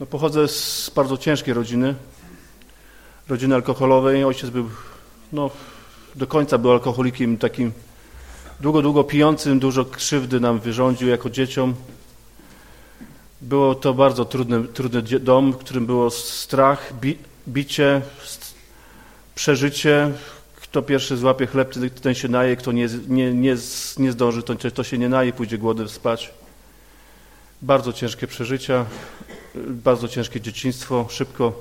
No, pochodzę z bardzo ciężkiej rodziny, rodziny alkoholowej. Ojciec był, no, do końca był alkoholikiem takim długo, długo pijącym, dużo krzywdy nam wyrządził jako dzieciom. Było to bardzo trudny, trudny dom, w którym było strach, bi, bicie, przeżycie. Kto pierwszy złapie chleb, ten się naje, kto nie, nie, nie, nie zdąży, to, to się nie naje, pójdzie głodem spać. Bardzo ciężkie przeżycia, bardzo ciężkie dzieciństwo. Szybko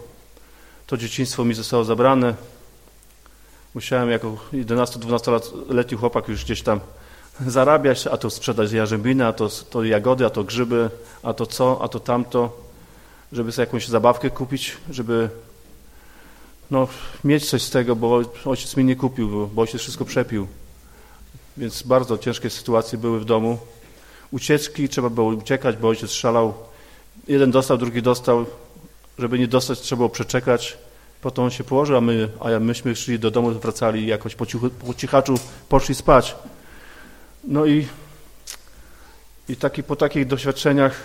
to dzieciństwo mi zostało zabrane. Musiałem jako 11-12-letni chłopak już gdzieś tam zarabiać, a to sprzedać jarzębiny, a to, to jagody, a to grzyby, a to co, a to tamto, żeby sobie jakąś zabawkę kupić, żeby no, mieć coś z tego, bo ojciec mi nie kupił, bo ojciec wszystko przepił. Więc bardzo ciężkie sytuacje były w domu. Ucieczki, trzeba było uciekać, bo ojciec szalał. Jeden dostał, drugi dostał. Żeby nie dostać, trzeba było przeczekać. Potem on się położył, a my, a myśmy szli do domu, wracali jakoś po, cichu, po cichaczu, poszli spać. No i, i taki, po takich doświadczeniach,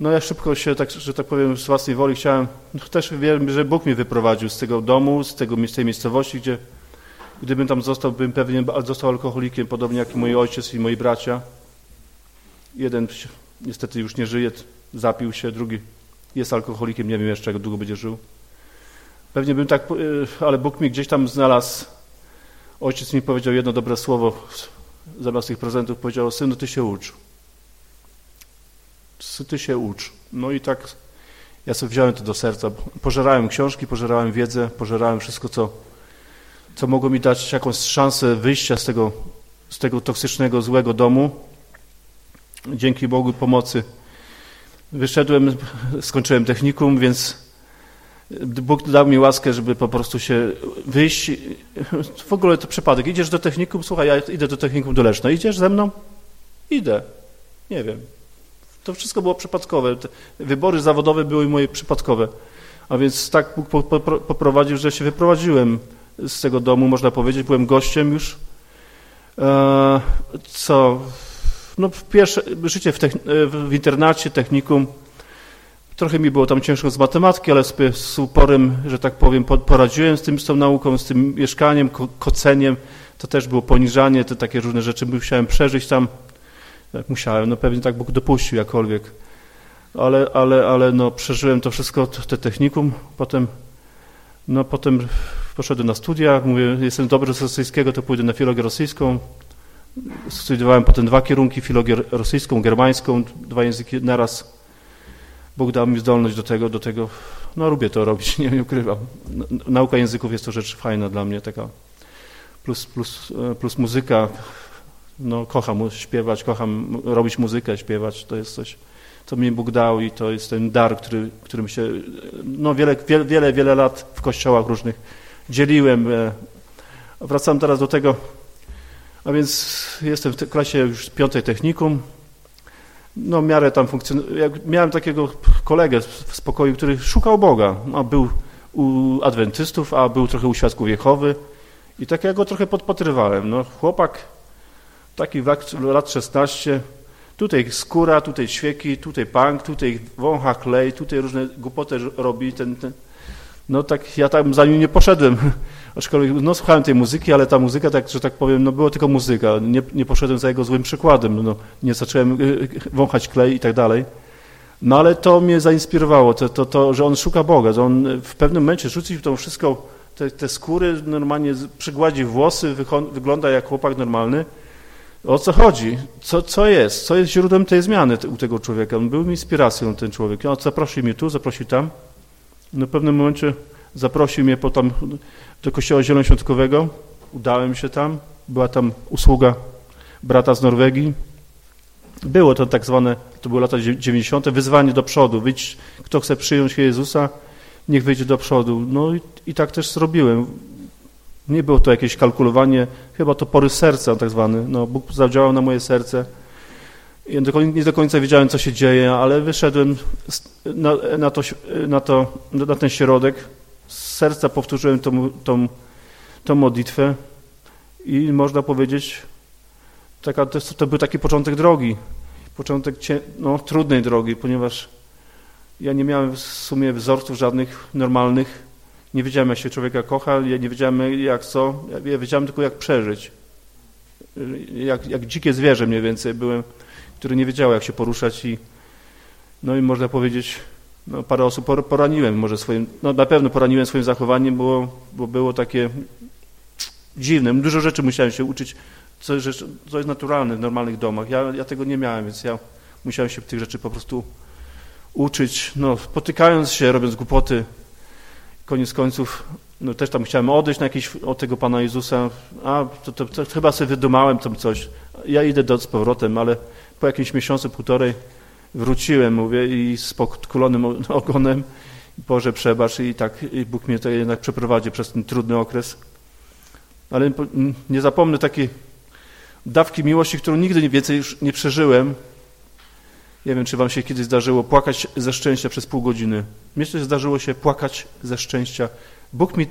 no ja szybko się, tak, że tak powiem, z własnej woli chciałem, no też wiem, że Bóg mnie wyprowadził z tego domu, z, tego, z tej miejscowości, gdzie gdybym tam został, bym pewnie został alkoholikiem, podobnie jak i mój ojciec i moi bracia. Jeden niestety już nie żyje, zapił się, drugi jest alkoholikiem, nie wiem jeszcze, jak długo będzie żył. Pewnie bym tak, e, ale Bóg mi gdzieś tam znalazł. Ojciec mi powiedział jedno dobre słowo, zamiast tych prezentów powiedział, synu, ty się ucz. Ty się ucz. No i tak ja sobie wziąłem to do serca. Pożerałem książki, pożerałem wiedzę, pożerałem wszystko, co, co mogło mi dać jakąś szansę wyjścia z tego, z tego toksycznego, złego domu. Dzięki Bogu pomocy wyszedłem, skończyłem technikum, więc Bóg dał mi łaskę, żeby po prostu się wyjść. W ogóle to przypadek. Idziesz do technikum, słuchaj, ja idę do technikum do Leszna. Idziesz ze mną? Idę. Nie wiem. To wszystko było przypadkowe. Te wybory zawodowe były moje przypadkowe. A więc tak Bóg poprowadził, że się wyprowadziłem z tego domu, można powiedzieć. Byłem gościem już. E, co? No, pierwsze życie w, w internacie, technikum Trochę mi było tam ciężko z matematyki, ale sobie z uporem, że tak powiem, poradziłem z tym, z tą nauką, z tym mieszkaniem, koceniem. To też było poniżanie, te takie różne rzeczy musiałem przeżyć tam. Jak musiałem, no pewnie tak Bóg dopuścił jakkolwiek. Ale, ale, ale no przeżyłem to wszystko, te technikum. Potem, no potem poszedłem na studia. Mówię, jestem dobry z rosyjskiego, to pójdę na filologię rosyjską. Studiowałem potem dwa kierunki, filologię rosyjską, germańską, dwa języki naraz Bóg dał mi zdolność do tego, do tego, no lubię to robić, nie, nie ukrywam. Nauka języków jest to rzecz fajna dla mnie, taka plus, plus, e, plus muzyka, no kocham śpiewać, kocham robić muzykę, śpiewać, to jest coś, co mi Bóg dał i to jest ten dar, który, którym się, no wiele, wiele, wiele, wiele lat w kościołach różnych dzieliłem. E, wracam teraz do tego, a więc jestem w klasie już piątej technikum, no miarę tam funkcjonuje. Miałem takiego kolegę w spokoju, który szukał Boga. A był u adwentystów, a był trochę u świadków Jehowy. I tak ja go trochę podpatrywałem. No, chłopak taki lat 16, tutaj skóra, tutaj świeki, tutaj punk, tutaj wącha klej, tutaj różne głupoty robi. Ten, ten. No tak ja tam za nim nie poszedłem. Aczkolwiek no, słuchałem tej muzyki, ale ta muzyka, tak, że tak powiem, no, była tylko muzyka. Nie, nie poszedłem za jego złym przykładem. No, nie zacząłem y, y, wąchać klej i tak dalej. No ale to mnie zainspirowało, to, to, to, że on szuka Boga, że on w pewnym momencie rzucił to wszystko, te, te skóry, normalnie przygładzi włosy, wygląda jak chłopak normalny. O co chodzi? Co, co jest? Co jest źródłem tej zmiany u tego człowieka? On był inspiracją, ten człowiek. On zaprosił mnie tu, zaprosił tam. No w pewnym momencie zaprosił mnie potem do kościoła zielonoświątkowego. Udałem się tam. Była tam usługa brata z Norwegii. Było to tak zwane, to były lata 90., wyzwanie do przodu. Wyjdź, kto chce przyjąć Jezusa, niech wyjdzie do przodu. No i, i tak też zrobiłem. Nie było to jakieś kalkulowanie, chyba to pory serca tak zwany. No, Bóg zadziałał na moje serce. Nie do końca wiedziałem, co się dzieje, ale wyszedłem na, na, to, na, to, na ten środek z serca powtórzyłem tą, tą, tą modlitwę i można powiedzieć, taka, to, to był taki początek drogi, początek no, trudnej drogi, ponieważ Ja nie miałem w sumie wzorców żadnych normalnych. Nie wiedziałem, jak się człowieka kocha, ja nie wiedziałem, jak co. Ja wiedziałem tylko, jak przeżyć. Jak, jak dzikie zwierzę mniej więcej byłem, które nie wiedziało, jak się poruszać i no i można powiedzieć, no parę osób poraniłem może swoim, no na pewno poraniłem swoim zachowaniem, bo, bo było takie dziwne. Dużo rzeczy musiałem się uczyć, co, co jest naturalne w normalnych domach. Ja, ja tego nie miałem, więc ja musiałem się tych rzeczy po prostu uczyć, no, potykając się, robiąc głupoty. Koniec końców, no, też tam chciałem odejść na jakiś, od tego Pana Jezusa, a to, to, to chyba sobie wydumałem tam coś. Ja idę do, z powrotem, ale po jakimś miesiącu, półtorej wróciłem, mówię, i z podkulonym ogonem, Boże przebacz i tak i Bóg mnie to jednak przeprowadzi przez ten trudny okres. Ale nie zapomnę takiej dawki miłości, którą nigdy więcej już nie przeżyłem, nie wiem, czy wam się kiedyś zdarzyło płakać ze szczęścia przez pół godziny. Mnie też zdarzyło się płakać ze szczęścia. Bóg mi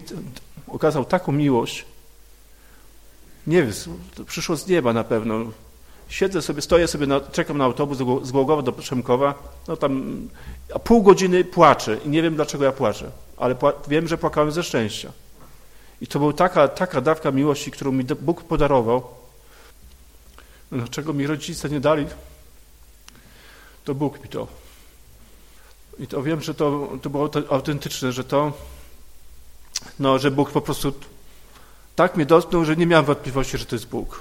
okazał taką miłość. Nie wiem, to przyszło z nieba na pewno. Siedzę sobie, stoję sobie, na, czekam na autobus z Głogowa do Przemkowa, no tam, pół godziny płaczę i nie wiem, dlaczego ja płaczę, ale wiem, że płakałem ze szczęścia. I to była taka, taka dawka miłości, którą mi Bóg podarował. Dlaczego mi rodzice nie dali, to Bóg mi to. I to wiem, że to, to było autentyczne, że to, no, że Bóg po prostu tak mnie dotknął, że nie miałem wątpliwości, że to jest Bóg.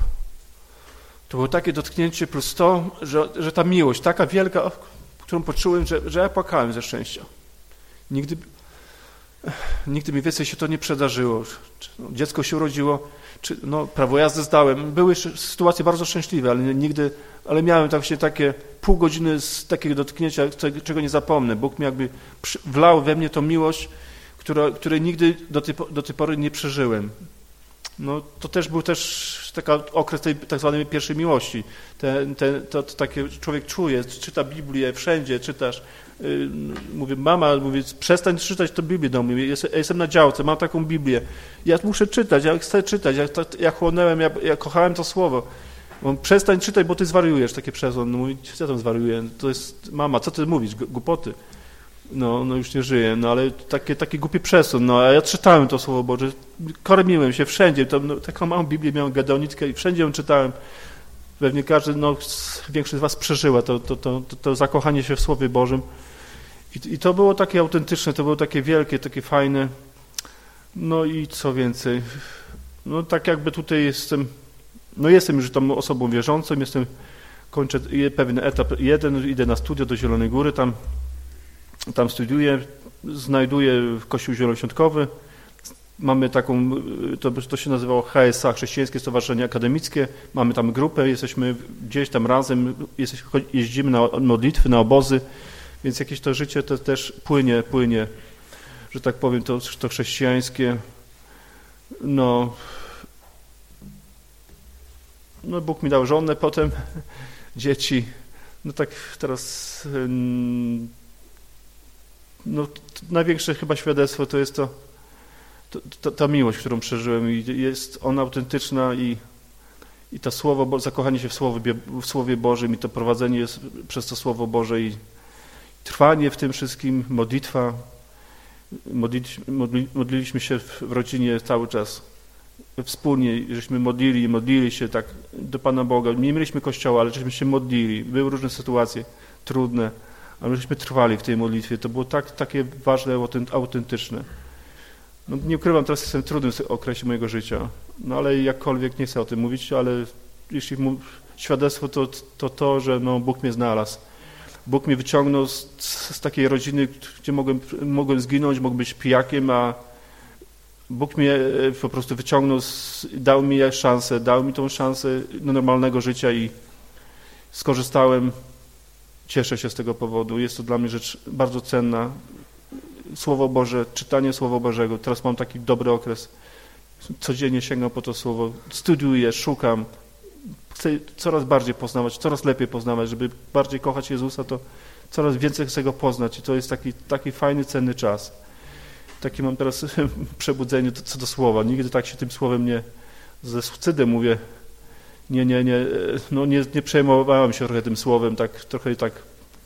To było takie dotknięcie plus to, że, że ta miłość, taka wielka, którą poczułem, że, że ja płakałem ze szczęścia. Nigdy, nigdy mi więcej się to nie przydarzyło. No, dziecko się urodziło, czy, no, prawo jazdy zdałem. Były sytuacje bardzo szczęśliwe, ale nigdy, ale miałem tak właśnie takie pół godziny z takiego dotknięcia, czego nie zapomnę. Bóg mi jakby wlał we mnie tą miłość, która, której nigdy do tej, do tej pory nie przeżyłem. No, to też był też taki okres tej tak zwanej pierwszej miłości. Te, te, to, to takie człowiek czuje, czyta Biblię, wszędzie czytasz. Yy, mówię, mama, mówię, przestań czytać tę Biblię do mnie. Jest, jestem na działce, mam taką Biblię. Ja muszę czytać, ja chcę czytać. Ja, ja chłonęłem, ja, ja kochałem to słowo. On, przestań czytać, bo ty zwariujesz, takie przez on. No mówi, co tam zwariuję? To jest, mama, co ty mówisz, głupoty. No, no już nie żyje, no ale takie, taki głupi przesun, no a ja czytałem to Słowo Boże, kormiłem się wszędzie, to, no, taką małą Biblię miałem, gadeonitkę i wszędzie ją czytałem. Pewnie każdy, no większość z was przeżyła to, to, to, to, to zakochanie się w Słowie Bożym. I, I to było takie autentyczne, to było takie wielkie, takie fajne. No i co więcej, no tak jakby tutaj jestem no jestem już tam osobą wierzącą, jestem, kończę pewien etap jeden, idę na studia do Zielonej Góry, tam, tam studiuję, znajduję Kościół Zielonoświątkowy, mamy taką, to, to się nazywało HSA, Chrześcijańskie Stowarzyszenie Akademickie, mamy tam grupę, jesteśmy gdzieś tam razem, jeździmy na modlitwy, na obozy, więc jakieś to życie to też płynie, płynie, że tak powiem, to, to chrześcijańskie, no no Bóg mi dał żonę, potem dzieci. No tak teraz no, największe chyba świadectwo to jest to, to, ta miłość, którą przeżyłem i jest ona autentyczna i, i to słowo, zakochanie się w Słowie, w Słowie Bożym i to prowadzenie jest przez to Słowo Boże i trwanie w tym wszystkim, modlitwa. modliliśmy się w rodzinie cały czas wspólnie, żeśmy modlili, modlili się tak do Pana Boga. Nie mieliśmy kościoła, ale żeśmy się modlili. Były różne sytuacje trudne, ale żeśmy trwali w tej modlitwie. To było tak, takie ważne, autentyczne. No, nie ukrywam, teraz jestem w trudnym okresie mojego życia, no ale jakkolwiek nie chcę o tym mówić, ale jeśli świadectwo to, to to, że no, Bóg mnie znalazł. Bóg mnie wyciągnął z, z takiej rodziny, gdzie mogłem, mogłem zginąć, mogłem być pijakiem, a Bóg mnie e, po prostu wyciągnął, dał mi szansę, dał mi tą szansę do normalnego życia i skorzystałem. Cieszę się z tego powodu. Jest to dla mnie rzecz bardzo cenna. Słowo Boże, czytanie Słowa Bożego. Teraz mam taki dobry okres. Codziennie sięgam po to Słowo. Studiuję, szukam. Chcę coraz bardziej poznawać, coraz lepiej poznawać. Żeby bardziej kochać Jezusa, to coraz więcej chcę Go poznać. I to jest taki, taki fajny, cenny czas takie mam teraz przebudzenie co do słowa. Nigdy tak się tym słowem nie, ze wstydem mówię, nie, nie, nie, no nie, nie przejmowałem się trochę tym słowem, tak trochę tak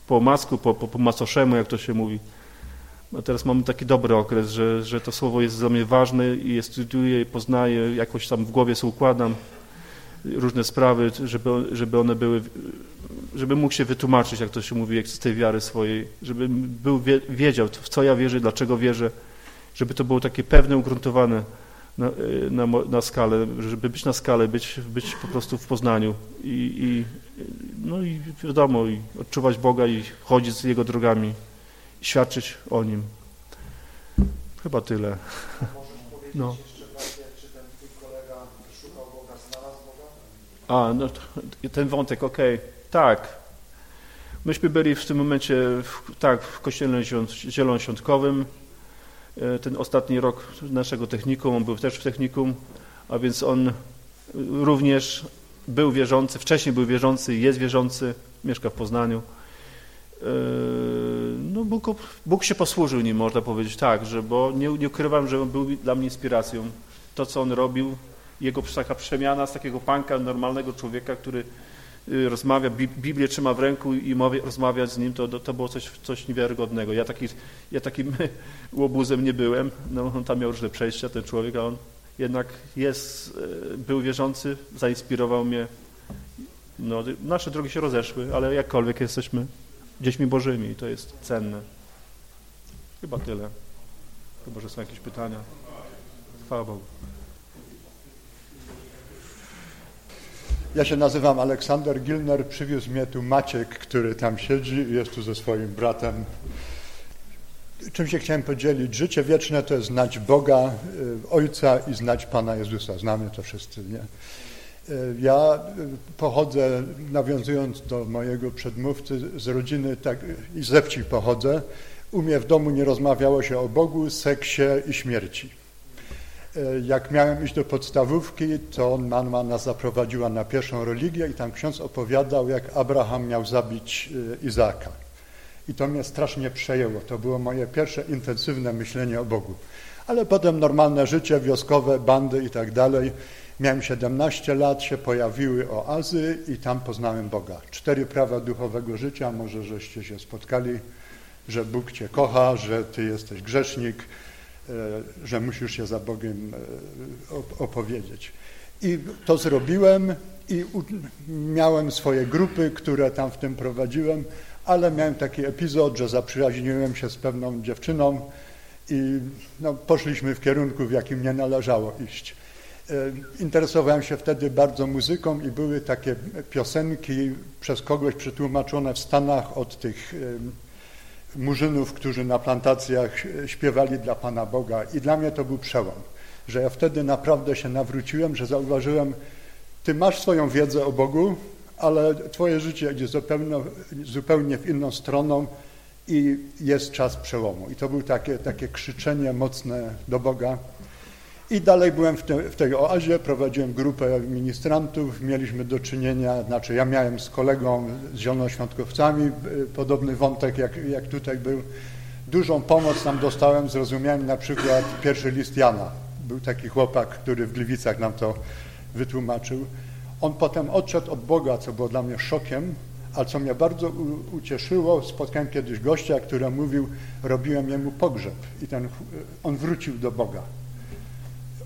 po masku, po, po, po macoszemu, jak to się mówi. A teraz mamy taki dobry okres, że, że to słowo jest dla mnie ważne i je studiuję, i poznaję, jakoś tam w głowie sobie układam różne sprawy, żeby, żeby one były, żeby mógł się wytłumaczyć, jak to się mówi, z tej wiary swojej, żeby był, wiedział, w co ja wierzę, dlaczego wierzę, żeby to było takie pewne, ugruntowane na, na, na skalę, żeby być na skalę, być, być po prostu w Poznaniu i, i no i wiadomo, i odczuwać Boga i chodzić z Jego drogami i świadczyć o Nim. Chyba tyle. No. A, no ten wątek, okej, okay. tak. Myśmy byli w tym momencie, w, tak, w kościele zielonoświątkowym. E, ten ostatni rok naszego technikum, on był też w technikum, a więc on również był wierzący, wcześniej był wierzący, jest wierzący, mieszka w Poznaniu. E, no Bóg, Bóg się posłużył nim, można powiedzieć, tak, że, bo nie, nie ukrywam, że on był dla mnie inspiracją. To, co on robił, jego taka przemiana z takiego panka, normalnego człowieka, który rozmawia, Biblię trzyma w ręku i rozmawiać z nim, to, to było coś, coś niewiarygodnego. Ja, taki, ja takim łobuzem nie byłem, no, on tam miał różne przejścia, ten człowiek, a on jednak jest, y, był wierzący, zainspirował mnie. No, nasze drogi się rozeszły, ale jakkolwiek jesteśmy dziećmi bożymi i to jest cenne. Chyba tyle. Chyba, że są jakieś pytania. Chwała Bogu. Ja się nazywam Aleksander Gilner, przywiózł mnie tu Maciek, który tam siedzi, jest tu ze swoim bratem. Czym się chciałem podzielić? Życie wieczne to jest znać Boga, y, Ojca i znać Pana Jezusa. Znamy to wszyscy, nie? Y, ja y, pochodzę, nawiązując do mojego przedmówcy, z rodziny tak, i ze wsi pochodzę. U mnie w domu nie rozmawiało się o Bogu, seksie i śmierci. E, jak miałem iść do podstawówki, to mama nas zaprowadziła na pierwszą religię i tam ksiądz opowiadał, jak Abraham miał zabić e, Izaaka. I to mnie strasznie przejęło. To było moje pierwsze intensywne myślenie o Bogu. Ale potem normalne życie, wioskowe, bandy i tak dalej. Miałem 17 lat, się pojawiły oazy i tam poznałem Boga. Cztery prawa duchowego życia, może żeście się spotkali, że Bóg Cię kocha, że Ty jesteś grzesznik, że musisz się za Bogiem e, opowiedzieć. I to zrobiłem i miałem swoje grupy, które tam w tym prowadziłem, ale miałem taki epizod, że zaprzyjaźniłem się z pewną dziewczyną i no, poszliśmy w kierunku, w jakim nie należało iść. E, interesowałem się wtedy bardzo muzyką i były takie piosenki przez kogoś przetłumaczone w Stanach od tych murzynów, którzy na plantacjach śpiewali dla Pana Boga i dla mnie to był przełom, że ja wtedy naprawdę się nawróciłem, że zauważyłem, Ty masz swoją wiedzę o Bogu, ale Twoje życie idzie zupełnie, zupełnie w inną stroną i jest czas przełomu. I to było takie, takie krzyczenie mocne do Boga, i dalej byłem w, te, w, tej oazie, prowadziłem grupę ministrantów, mieliśmy do czynienia, znaczy ja miałem z kolegą, z zielonoświątkowcami y, podobny wątek jak, jak tutaj był. Dużą pomoc tam dostałem, zrozumiałem na przykład pierwszy list Jana. Był taki chłopak, który w Gliwicach nam to wytłumaczył. On potem odszedł od Boga, co było dla mnie szokiem, ale co mnie bardzo ucieszyło, spotkałem kiedyś gościa, który mówił, robiłem jemu pogrzeb i ten, on wrócił do Boga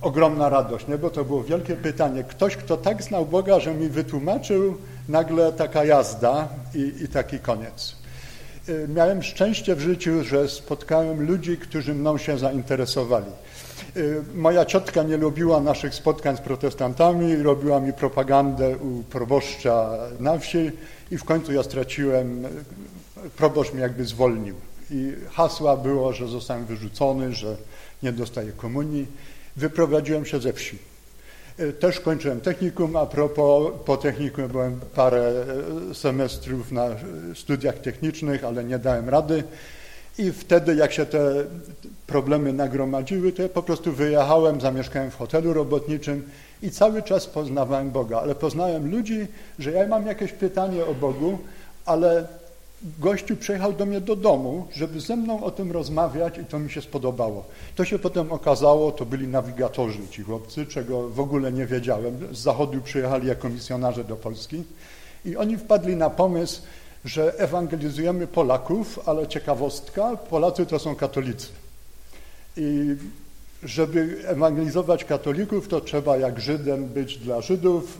ogromna radość, nie? bo to było wielkie pytanie. Ktoś, kto tak znał Boga, że mi wytłumaczył, nagle taka jazda i, i taki koniec. Y, miałem szczęście w życiu, że spotkałem ludzi, którzy mną się zainteresowali. Y, moja ciotka nie lubiła naszych spotkań z protestantami, robiła mi propagandę u proboszcza na wsi i w końcu ja straciłem, proboszcz mnie jakby zwolnił. I hasła było, że zostałem wyrzucony, że nie dostaję komunii wyprowadziłem się ze wsi. E, też kończyłem technikum, a propos, po technikum byłem parę e, semestrów na studiach technicznych, ale nie dałem rady. I wtedy, jak się te problemy nagromadziły, to ja po prostu wyjechałem, zamieszkałem w hotelu robotniczym i cały czas poznawałem Boga. Ale poznałem ludzi, że ja mam jakieś pytanie o Bogu, ale gościu przyjechał do mnie do domu, żeby ze mną o tym rozmawiać i to mi się spodobało. To się potem okazało, to byli nawigatorzy ci chłopcy, czego w ogóle nie wiedziałem. Z zachodu przyjechali jako misjonarze do Polski i oni wpadli na pomysł, że ewangelizujemy Polaków, ale ciekawostka, Polacy to są katolicy. I żeby ewangelizować katolików, to trzeba jak Żydem być dla Żydów,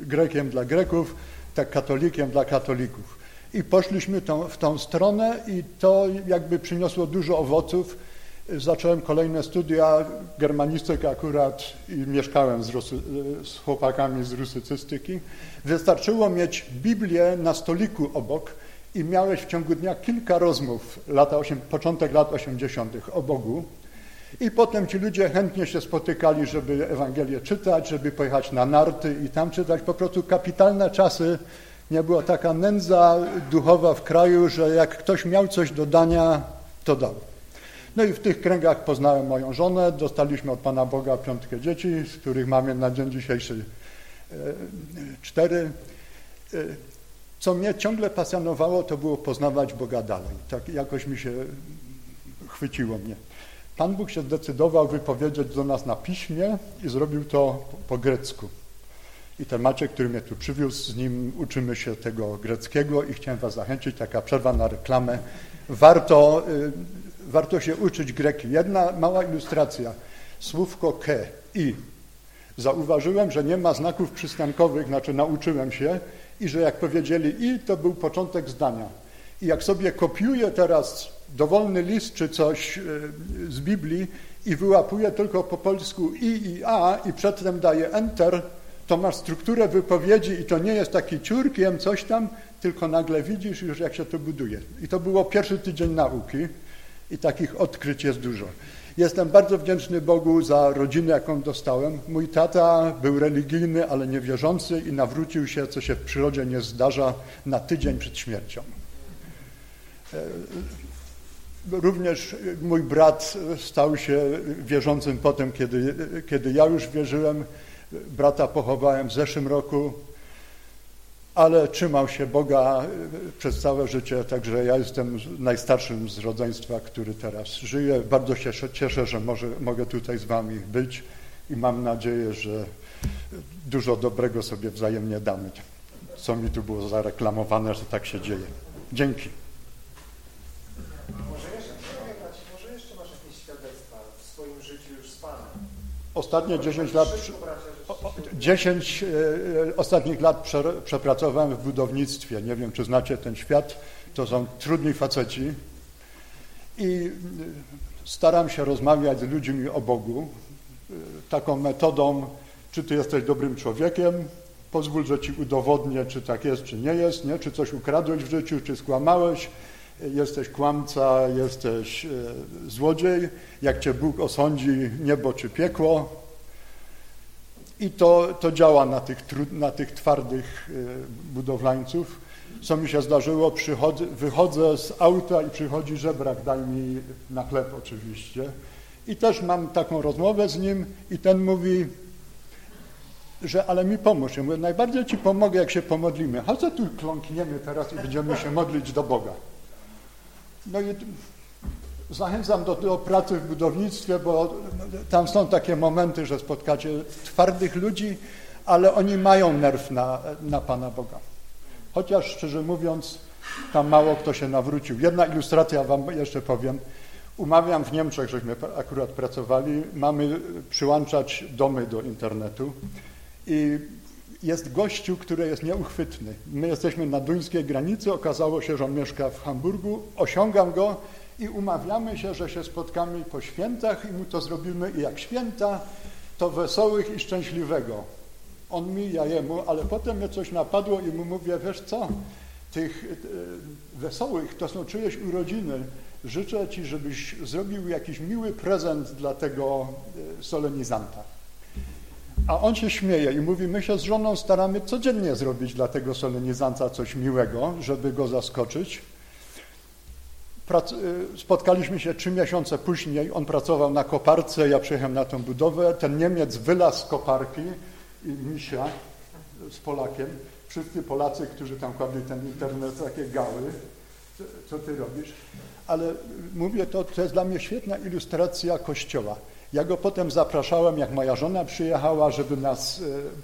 Grekiem dla Greków, tak katolikiem dla katolików. I poszliśmy tą, w tą stronę i to jakby przyniosło dużo owoców. Zacząłem kolejne studia germanistyki akurat i mieszkałem z, Rusy, z chłopakami z rusycystyki. Wystarczyło mieć Biblię na stoliku obok i miałeś w ciągu dnia kilka rozmów, lata 8, początek lat 80. o Bogu. I potem ci ludzie chętnie się spotykali, żeby Ewangelię czytać, żeby pojechać na narty i tam czytać. Po prostu kapitalne czasy. Nie była taka nędza duchowa w kraju, że jak ktoś miał coś do dania, to dał. No i w tych kręgach poznałem moją żonę, dostaliśmy od Pana Boga piątkę dzieci, z których mamy na dzień dzisiejszy e, cztery. E, co mnie ciągle pasjonowało, to było poznawać Boga dalej. Tak jakoś mi się chwyciło mnie. Pan Bóg się zdecydował wypowiedzieć do nas na piśmie i zrobił to po grecku. I ten Maciek, który mnie tu przywiózł, z nim uczymy się tego greckiego i chciałem Was zachęcić, taka przerwa na reklamę. Warto, y, warto się uczyć greki. Jedna mała ilustracja. Słówko ke, i. Zauważyłem, że nie ma znaków przystankowych, znaczy nauczyłem się i że jak powiedzieli i, to był początek zdania. I jak sobie kopiuję teraz dowolny list czy coś e, z Biblii i wyłapuje tylko po polsku i i a i przedtem daje enter, to masz strukturę wypowiedzi i to nie jest taki ciurkiem, coś tam, tylko nagle widzisz już, jak się to buduje. I to było pierwszy tydzień nauki i takich odkryć jest dużo. Jestem bardzo wdzięczny Bogu za rodzinę, jaką dostałem. Mój tata był religijny, ale niewierzący i nawrócił się, co się w przyrodzie nie zdarza, na tydzień przed śmiercią. E, Również mój brat stał się wierzącym potem, kiedy, kiedy ja już wierzyłem. Brata pochowałem w zeszłym roku, ale trzymał się Boga przez całe życie, także ja jestem najstarszym z rodzeństwa, który teraz żyje. Bardzo się cieszę, że może, mogę tutaj z Wami być i mam nadzieję, że dużo dobrego sobie wzajemnie damy. Co mi tu było zareklamowane, że tak się dzieje. Dzięki. Ostatnie 10 lat, 10 e, ostatnich lat przepracowałem w budownictwie. Nie wiem, czy znacie ten świat. To są trudni faceci. I e, staram się rozmawiać z ludźmi o Bogu e, taką metodą, czy ty jesteś dobrym człowiekiem, pozwól, że ci udowodnię, czy tak jest, czy nie jest, nie? czy coś ukradłeś w życiu, czy skłamałeś, jesteś kłamca, jesteś e, złodziej, jak cię Bóg osądzi niebo czy piekło. I to, to działa na tych, na tych twardych e, budowlańców. Co mi się zdarzyło, przychodzę, wychodzę z auta i przychodzi żebrak, daj mi na chleb oczywiście. I też mam taką rozmowę z nim i ten mówi, że ale mi pomóż. Ja mówię, najbardziej ci pomogę, jak się pomodlimy. Chodź, tu kląkniemy teraz i będziemy się modlić do Boga. No i zachęcam do, do, pracy w budownictwie, bo tam są takie momenty, że spotkacie twardych ludzi, ale oni mają nerw na, na Pana Boga. Chociaż szczerze mówiąc, tam mało kto się nawrócił. Jedna ilustracja wam jeszcze powiem. Umawiam w Niemczech, żeśmy akurat pracowali, mamy przyłączać domy do internetu i jest gościu, który jest nieuchwytny. My jesteśmy na duńskiej granicy, okazało się, że on mieszka w Hamburgu, osiągam go i umawiamy się, że się spotkamy po świętach i mu to zrobimy i jak święta, to wesołych i szczęśliwego. On mi, ja jemu, ale potem mnie coś napadło i mu mówię, wiesz co, tych e, wesołych to są czyjeś urodziny. Życzę Ci, żebyś zrobił jakiś miły prezent dla tego e, solenizanta. A on się śmieje i mówi, my się z żoną staramy codziennie zrobić dla tego solenizanta coś miłego, żeby go zaskoczyć. Y, spotkaliśmy się trzy miesiące później, on pracował na koparce, ja przyjechałem na tą budowę, ten Niemiec wylazł z koparki i misia z Polakiem, wszyscy Polacy, którzy tam kładli ten internet, takie gały, co ty robisz? Ale mówię, to, to jest dla mnie świetna ilustracja Kościoła. Ja go potem zapraszałem, jak moja żona przyjechała, żeby nas e,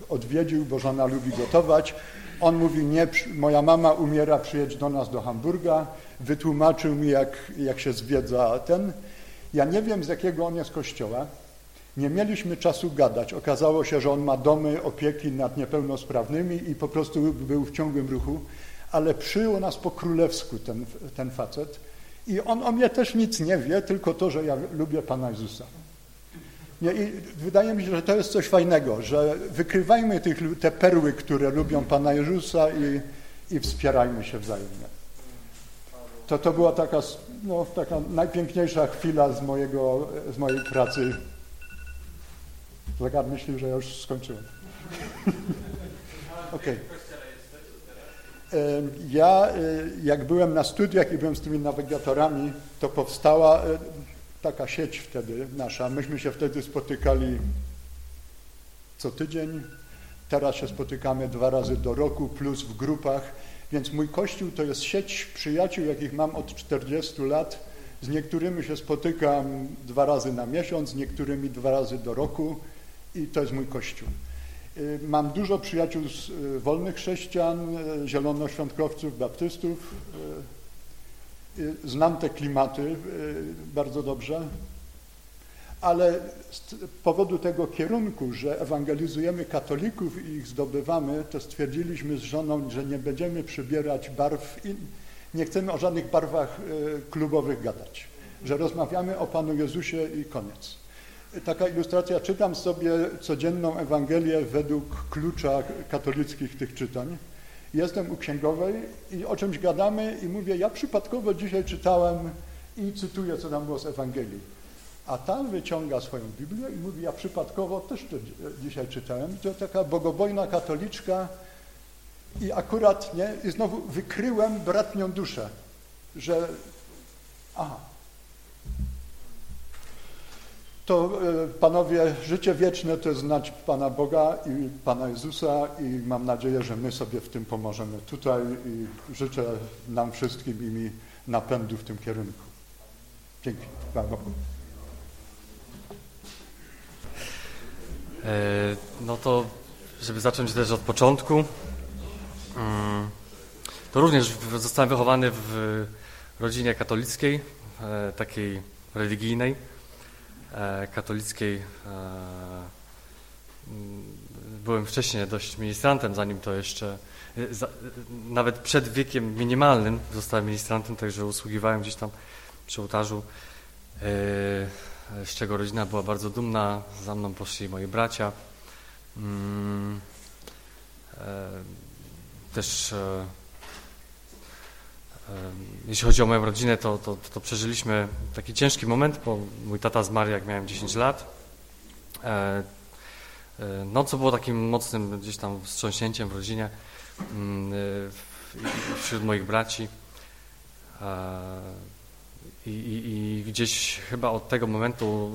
odwiedził, bo żona lubi gotować. On mówi, nie, moja mama umiera, przyjedź do nas do Hamburga. Wytłumaczył mi, jak, jak się zwiedza ten. Ja nie wiem, z jakiego on jest kościoła. Nie mieliśmy czasu gadać. Okazało się, że on ma domy opieki nad niepełnosprawnymi i po prostu był w ciągłym ruchu, ale przyjął nas po królewsku ten, ten facet. I on o mnie też nic nie wie, tylko to, że ja lubię Pana Jezusa. Nie, i wydaje mi się, że to jest coś fajnego, że wykrywajmy tych, te perły, które lubią Pana Jezusa i, i wspierajmy się wzajemnie. To, to była taka, no, taka najpiękniejsza chwila z, mojego, z mojej pracy. Legar myśli, że już skończyłem. Okej. Okay. Ja, y, jak byłem na studiach i byłem z tymi nawigatorami, to powstała y, taka sieć wtedy nasza. Myśmy się wtedy spotykali co tydzień. Teraz się spotykamy dwa razy do roku, plus w grupach. Więc mój kościół to jest sieć przyjaciół, jakich mam od 40 lat. Z niektórymi się spotykam dwa razy na miesiąc, z niektórymi dwa razy do roku i to jest mój kościół. Y, mam dużo przyjaciół z y, wolnych chrześcijan, y, zielonoświątkowców, baptystów. Znam te klimaty bardzo dobrze, ale z powodu tego kierunku, że ewangelizujemy katolików i ich zdobywamy, to stwierdziliśmy z żoną, że nie będziemy przybierać barw nie chcemy o żadnych barwach klubowych gadać, że rozmawiamy o Panu Jezusie i koniec taka ilustracja, czytam sobie codzienną Ewangelię według klucza katolickich tych czytań. Jestem u księgowej i o czymś gadamy i mówię, ja przypadkowo dzisiaj czytałem i cytuję, co tam było z Ewangelii. A ta wyciąga swoją Biblię i mówi, ja przypadkowo też to dzisiaj czytałem. To taka bogobojna katoliczka i akurat, nie, i znowu wykryłem bratnią duszę, że aha, to e, panowie, życie wieczne to jest znać Pana Boga i Pana Jezusa i mam nadzieję, że my sobie w tym pomożemy tutaj i życzę nam wszystkim i mi napędu w tym kierunku. Dzięki. Pan Bogu. E, no to, żeby zacząć też od początku, mm, to również zostałem wychowany w rodzinie katolickiej, e, takiej religijnej. E, katolickiej. E, mm, byłem wcześniej dość ministrantem, zanim to jeszcze, e, nawet przed wiekiem minimalnym zostałem ministrantem, także usługiwałem gdzieś tam przy ołtarzu, z czego rodzina była bardzo dumna. Za mną poszli moi bracia. Mm, też jeśli chodzi o moją rodzinę, to, to, to, przeżyliśmy taki ciężki moment, bo mój tata zmarł jak miałem 10 lat. E, e, no, co było takim mocnym gdzieś tam wstrząśnięciem w rodzinie mm, e, wśród moich braci. I, i, I, gdzieś chyba od tego momentu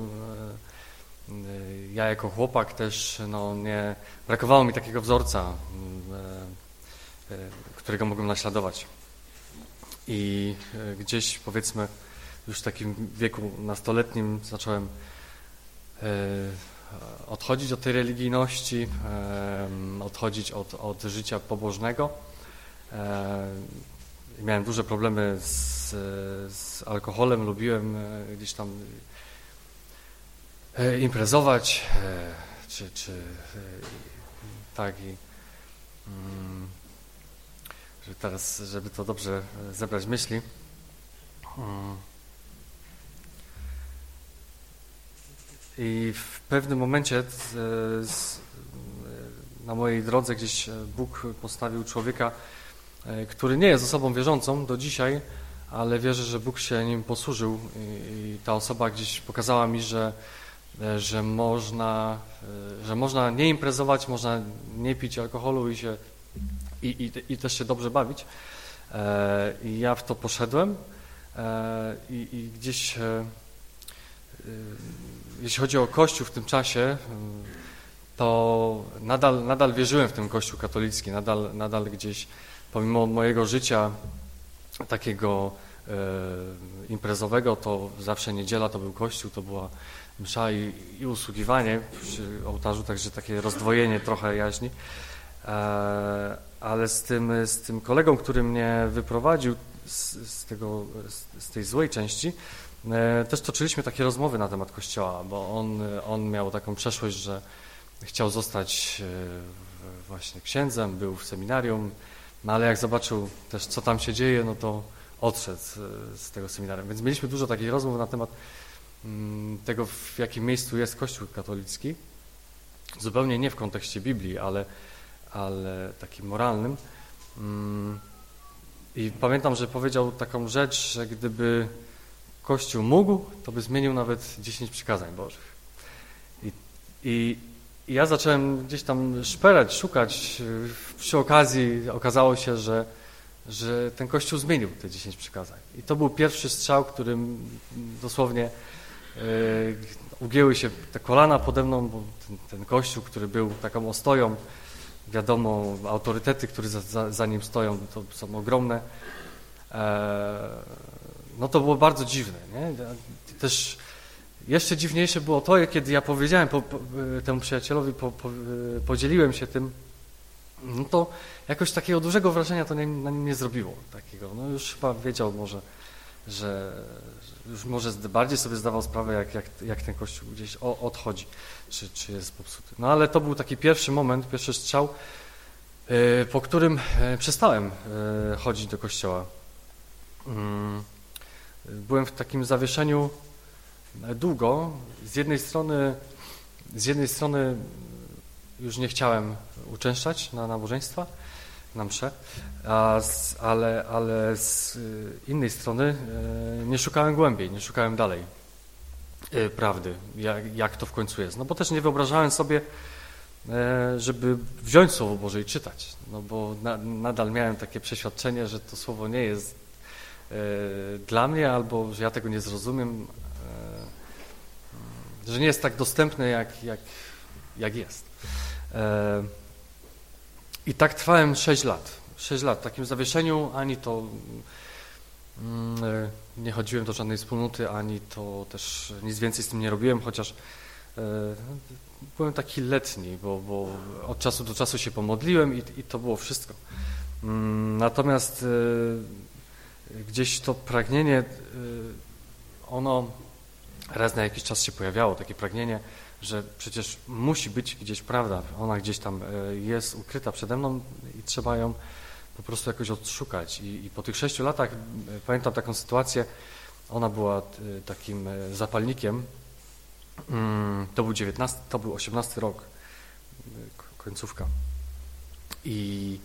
ja jako chłopak też no, nie brakowało mi takiego wzorca, którego mogłem naśladować. I e, gdzieś powiedzmy już w takim wieku nastoletnim zacząłem e, odchodzić od tej religijności, e, odchodzić od, od życia pobożnego. Miałem duże problemy z, z alkoholem, lubiłem gdzieś tam imprezować, czy, czy tak i mm, że teraz, żeby to dobrze e, zebrać myśli. Hmm. I w pewnym momencie e, na mojej drodze gdzieś e, Bóg postawił człowieka, który nie jest osobą wierzącą do dzisiaj, ale wierzę, że Bóg się nim posłużył i ta osoba gdzieś pokazała mi, że, że, można, że można nie imprezować, można nie pić alkoholu i się i, i, i też się dobrze bawić. E, I ja w to poszedłem e, i, i gdzieś, e, jeśli chodzi o Kościół w tym czasie, to nadal, nadal wierzyłem w ten Kościół katolicki, nadal, nadal gdzieś, pomimo mojego życia takiego imprezowego, to zawsze niedziela to był kościół, to była msza i, i usługiwanie przy ołtarzu, także takie rozdwojenie trochę jaźni. Ale z tym, z tym kolegą, który mnie wyprowadził z, z, tego, z, tej złej części, też toczyliśmy takie rozmowy na temat kościoła, bo on, on miał taką przeszłość, że chciał zostać właśnie księdzem, był w seminarium, no ale jak zobaczył też, co tam się dzieje, no to odszedł z tego seminarium. Więc mieliśmy dużo takich rozmów na temat mm, tego, w jakim miejscu jest Kościół katolicki. Zupełnie nie w kontekście Biblii, ale, ale takim moralnym. Mm, I pamiętam, że powiedział taką rzecz, że gdyby Kościół mógł, to by zmienił nawet 10 przykazań Bożych. I, i i ja zacząłem gdzieś tam szperać, szukać. Przy okazji okazało się, że, że ten kościół zmienił te 10 przykazań. I to był pierwszy strzał, którym dosłownie e, ugięły się te kolana pode mną, bo ten, ten, kościół, który był taką ostoją, wiadomo, autorytety, które za, za, za nim stoją, to są ogromne. E, no to było bardzo dziwne. Nie? Też jeszcze dziwniejsze było to, kiedy ja powiedziałem po, po, temu przyjacielowi, po, podzieliłem się tym, no to jakoś takiego dużego wrażenia to nie, na nim nie zrobiło. Takiego. No już chyba wiedział może, że już może bardziej sobie zdawał sprawę, jak, jak, jak ten kościół gdzieś odchodzi, czy, czy jest popsuty. No ale to był taki pierwszy moment, pierwszy strzał, yy, po którym yy, przestałem yy, chodzić do kościoła. Mm, byłem w takim zawieszeniu długo. Z jednej strony, z jednej strony już nie chciałem uczęszczać na nabożeństwa, na msze, z, ale, ale z innej strony e, nie szukałem głębiej, nie szukałem dalej e, prawdy, jak, jak to w końcu jest. No bo też nie wyobrażałem sobie, e, żeby wziąć Słowo Boże i czytać, no bo na, nadal miałem takie przeświadczenie, że to Słowo nie jest dla mnie, albo że ja tego nie zrozumiem, że nie jest tak dostępne, jak, jak, jak jest. E, I tak trwałem 6 lat. 6 lat w takim zawieszeniu, ani to mm, e, nie chodziłem do żadnej wspólnoty, ani to też nic więcej z tym nie robiłem, chociaż e, byłem taki letni, bo, bo od czasu do czasu się pomodliłem i, i to było wszystko. Mm, natomiast gdzieś to pragnienie, ono raz na jakiś czas się pojawiało takie pragnienie, że przecież musi być gdzieś prawda, ona gdzieś tam e, jest ukryta przede mną i trzeba ją po prostu jakoś odszukać. I, i po tych sześciu latach e, pamiętam taką sytuację, ona była e, takim zapalnikiem, mm, to był 19, to był 18 rok, końcówka. I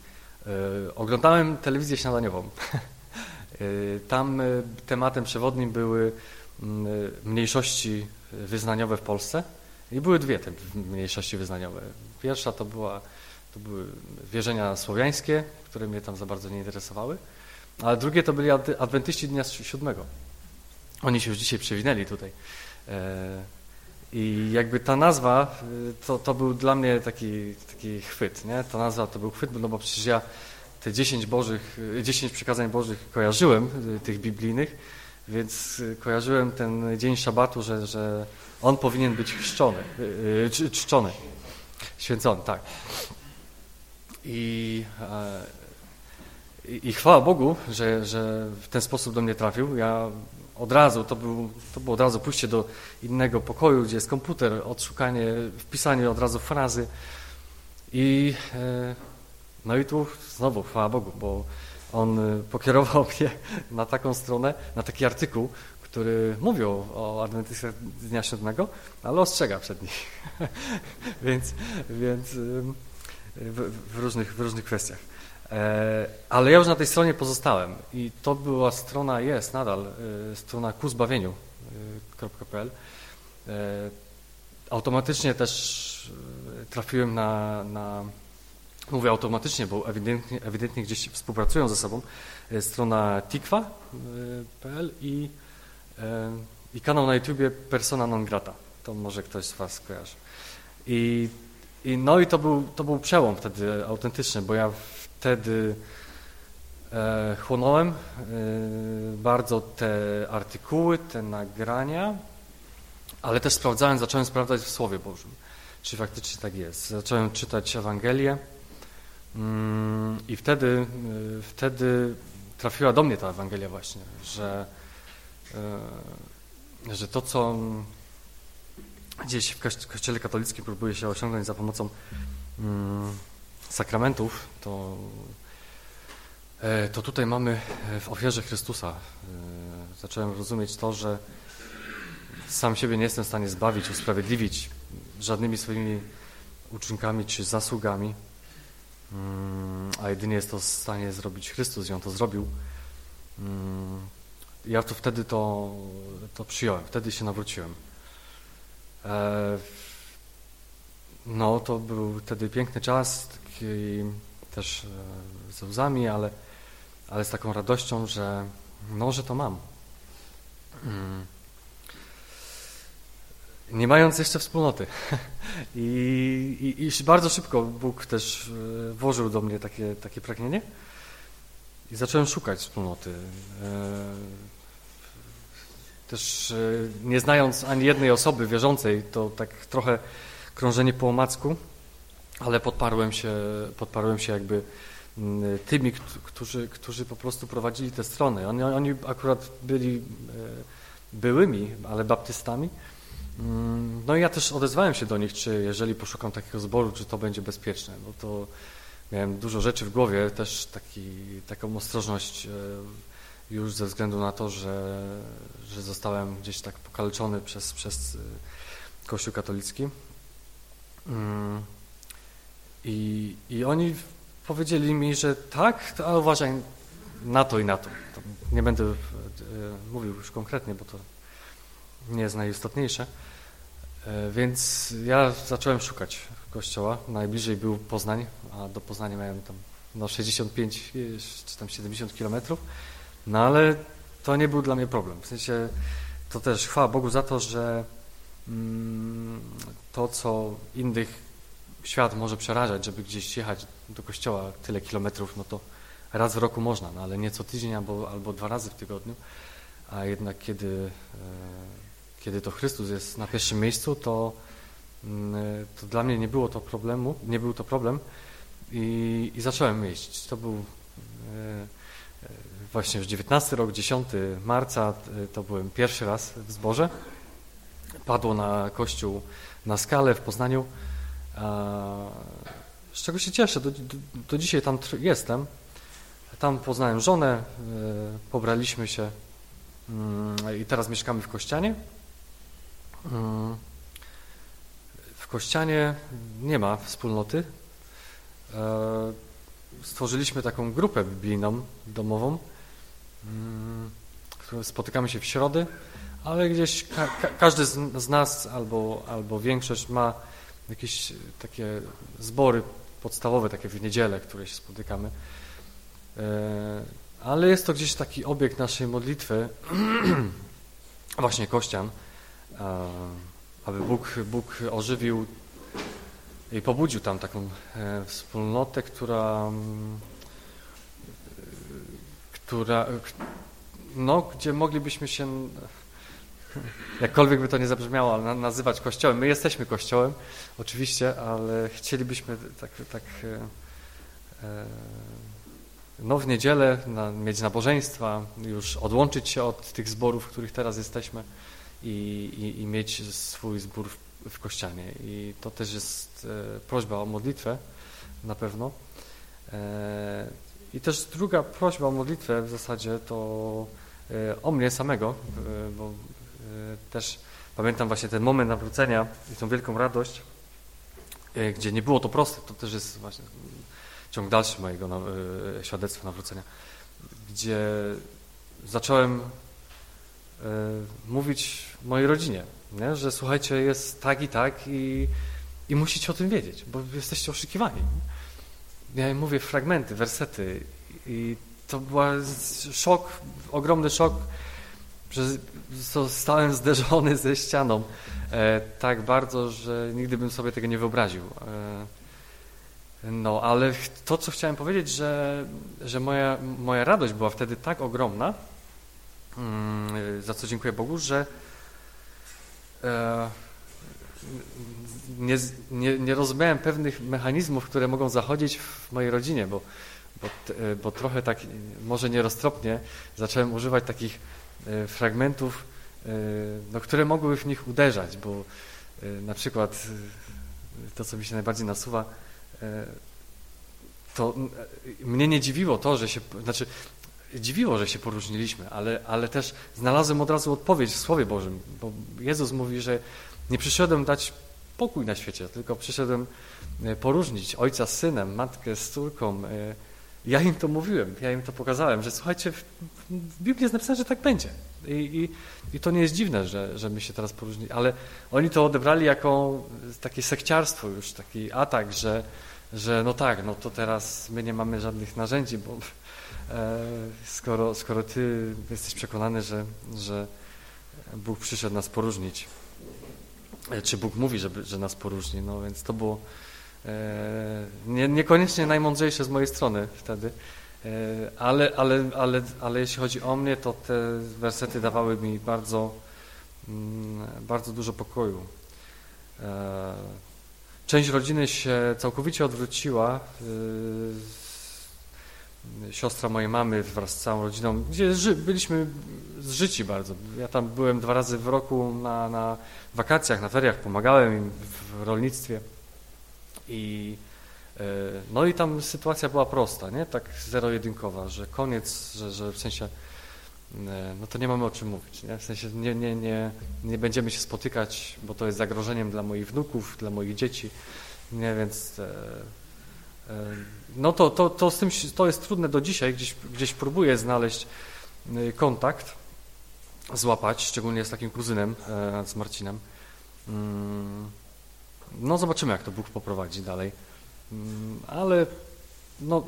oglądałem telewizję śniadaniową. Tam tematem przewodnim były mniejszości wyznaniowe w Polsce i były dwie te mniejszości wyznaniowe. Pierwsza to, była, to były wierzenia słowiańskie, które mnie tam za bardzo nie interesowały, ale drugie to byli adwentyści Dnia Siódmego. Oni się już dzisiaj przewinęli tutaj. E, I jakby ta nazwa, e, to, to był dla mnie taki, taki chwyt, nie? Ta nazwa to był chwyt, no bo przecież ja te 10 bożych, 10 przykazań bożych kojarzyłem, e, tych biblijnych, więc kojarzyłem ten dzień szabatu, że, że on powinien być chrzczony, yy, czczony, święcony, tak. I, i, I chwała Bogu, że, że w ten sposób do mnie trafił. Ja od razu, to, był, to było od razu pójście do innego pokoju, gdzie jest komputer, odszukanie, wpisanie od razu frazy. I e, no i tu znowu chwała Bogu, bo on y, pokierował mnie na taką stronę, na taki artykuł, który mówił o adwentystach Dnia Siódmego, ale ostrzega przed nich. więc więc w, w, różnych, w różnych kwestiach. E, ale ja już na tej stronie pozostałem i to była strona, jest nadal, e, strona ku zbawieniu.pl. E, automatycznie też trafiłem na, na Mówię automatycznie, bo ewidentnie, ewidentnie gdzieś współpracują ze sobą. Strona tikwa.pl i, i kanał na YouTubie Persona non grata. To może ktoś z Was kojarzy. I, i no i to był, to był przełom wtedy autentyczny, bo ja wtedy e, chłonąłem e, bardzo te artykuły, te nagrania, ale też sprawdzałem, zacząłem sprawdzać w Słowie Bożym, czy faktycznie tak jest. Zacząłem czytać Ewangelię mm, i wtedy, e, wtedy trafiła do mnie ta Ewangelia właśnie, że, że to, co gdzieś w kościele katolickim próbuje się osiągnąć za pomocą mm, sakramentów, to, e, to tutaj mamy w ofierze Chrystusa. E, zacząłem rozumieć to, że sam siebie nie jestem w stanie zbawić, usprawiedliwić żadnymi swoimi uczynkami czy zasługami, mm, a jedynie jest to w stanie zrobić Chrystus i On to zrobił. Ja to wtedy to, to przyjąłem, wtedy się nawróciłem. E, no, to był wtedy piękny czas, taki też e, ze łzami, ale, ale z taką radością, że no, że to mam. Mm. Nie mając jeszcze wspólnoty. I, i, I, bardzo szybko Bóg też e, włożył do mnie takie, takie pragnienie i zacząłem szukać wspólnoty. Też nie znając ani jednej osoby wierzącej, to tak trochę krążenie po omacku, ale podparłem się, podparłem się jakby mm, tymi, którzy, którzy po prostu prowadzili te strony. Oni, oni akurat byli e, byłymi, ale baptystami. Mm, no i ja też odezwałem się do nich, czy jeżeli poszukam takiego zboru, czy to będzie bezpieczne, bo to miałem dużo rzeczy w głowie, też taki, taką ostrożność e, już ze względu na to, że, że zostałem gdzieś tak pokaleczony przez, przez e, Kościół katolicki. Mm. I, I oni powiedzieli mi, że tak, ale uważaj na to i na to. to nie będę e, mówił już konkretnie, bo to nie jest najistotniejsze. E, więc ja zacząłem szukać kościoła. Najbliżej był Poznań, a do Poznania miałem tam no 65 czy tam 70 kilometrów. No ale to nie był dla mnie problem. W sensie to też chwała Bogu za to, że Mm, to, co innych świat może przerażać, żeby gdzieś jechać do kościoła tyle kilometrów, no to raz w roku można, no ale nie co tydzień albo, albo dwa razy w tygodniu. A jednak kiedy, e, kiedy to Chrystus jest na pierwszym miejscu, to, mm, to dla mnie nie było to problemu, nie był to problem i, i zacząłem jeździć. To był e, e, właśnie już 19 rok, 10 marca, to byłem pierwszy raz w zborze padło na kościół na skalę w Poznaniu. Z czego się cieszę, do, do, do dzisiaj tam jestem. Tam poznałem żonę, e, pobraliśmy się mm, i teraz mieszkamy w Kościanie. Mm. W Kościanie nie ma wspólnoty. E, stworzyliśmy taką grupę biblijną, domową. Mm. Spotykamy się w środę ale gdzieś ka ka każdy z, z, nas albo, albo większość ma jakieś takie zbory podstawowe, takie w niedzielę, które się spotykamy. E, ale jest to gdzieś taki obiekt naszej modlitwy, właśnie Kościan, e, aby Bóg, Bóg ożywił i pobudził tam taką e, wspólnotę, która, mm, która no, gdzie moglibyśmy się jakkolwiek by to nie zabrzmiało, ale nazywać kościołem. My jesteśmy kościołem, oczywiście, ale chcielibyśmy tak, tak e, e, no w niedzielę na, mieć nabożeństwa, już odłączyć się od tych zborów, w których teraz jesteśmy i, i, i mieć swój zbór w, w kościanie. I to też jest e, prośba o modlitwę na pewno. I też druga prośba o modlitwę w zasadzie to o mnie samego, bo Y, też pamiętam właśnie ten moment nawrócenia i tą wielką radość, gdzie nie było to proste, to też jest właśnie ciąg dalszy mojego świadectwa nawrócenia, gdzie zacząłem mówić mojej rodzinie, nie? że słuchajcie, jest tak i tak i, i musicie o tym wiedzieć, bo jesteście oszukiwani. Ja mówię fragmenty, wersety i to był szok, ogromny szok, że zostałem zderzony ze ścianą e, tak bardzo, że nigdy bym sobie tego nie wyobraził. E, No, ale to, co chciałem powiedzieć, że, że moja, moja radość była wtedy tak ogromna, mm, za co dziękuję Bogu, że e, nie, nie, nie rozumiałem pewnych mechanizmów, które mogą zachodzić w mojej rodzinie, bo, bo, e, bo trochę tak, może nieroztropnie, zacząłem używać takich e, fragmentów, no, które mogły w nich uderzać, bo na przykład to, co mi się najbardziej nasuwa, to mnie nie dziwiło to, że się, znaczy dziwiło, że się poróżniliśmy, ale, ale też znalazłem od razu odpowiedź w Słowie Bożym, bo Jezus mówi, że nie przyszedłem dać pokój na świecie, tylko przyszedłem e, poróżnić ojca z synem, matkę z córką. E, ja im to mówiłem, ja im to pokazałem, że słuchajcie, w, Biblii jest napisane, że tak będzie. I, i, I, to nie jest dziwne, że, że my się teraz poróżnili, ale oni to odebrali jako takie sekciarstwo już, taki atak, że, że no tak, no to teraz my nie mamy żadnych narzędzi, bo e, skoro, skoro ty jesteś przekonany, że, że Bóg przyszedł nas poróżnić, e, czy Bóg mówi, żeby, że nas poróżni, no więc to było e, nie, niekoniecznie najmądrzejsze z mojej strony wtedy, e, ale, ale, ale, ale jeśli chodzi o mnie, to te wersety dawały mi bardzo, mm, bardzo dużo pokoju. E, Część rodziny się całkowicie odwróciła. Siostra mojej mamy wraz z całą rodziną, gdzie byliśmy zżyci bardzo. Ja tam byłem dwa razy w roku na, na wakacjach, na feriach, pomagałem im w rolnictwie. I, y, no i tam sytuacja była prosta, nie? tak zero-jedynkowa, że koniec, że, że w sensie E, no to nie mamy o czym mówić. Nie? W sensie nie, nie, nie, nie będziemy się spotykać, bo to jest zagrożeniem dla moich wnuków, dla moich dzieci. Nie, więc e, e, no to, to, to, z tym, to jest trudne do dzisiaj, gdzieś, gdzieś próbuję znaleźć e, kontakt, złapać, szczególnie z takim kuzynem, e, z Marcinem. Mm, no zobaczymy, jak to Bóg poprowadzi dalej. Mm, ale no,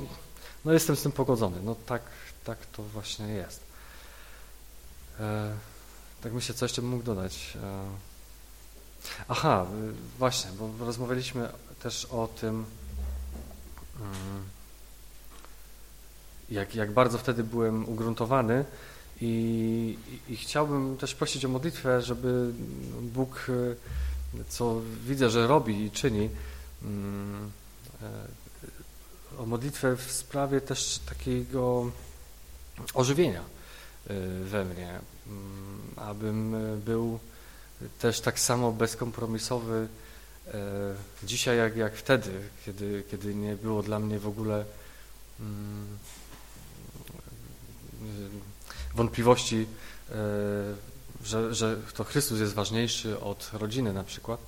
no jestem z tym pogodzony. No tak, tak to właśnie jest. E, tak myślę, co jeszcze bym mógł dodać. E, aha, właśnie, bo rozmawialiśmy też o tym, jak, jak bardzo wtedy byłem ugruntowany i, i, chciałbym też prosić o modlitwę, żeby Bóg, e, co widzę, że robi i czyni, mm, o modlitwę w sprawie też takiego ożywienia Y, we mnie, mm, abym był też tak samo bezkompromisowy dzisiaj jak, jak wtedy, kiedy, kiedy nie było dla mnie w ogóle mm, wątpliwości, y, że, że to Chrystus jest ważniejszy od rodziny na przykład.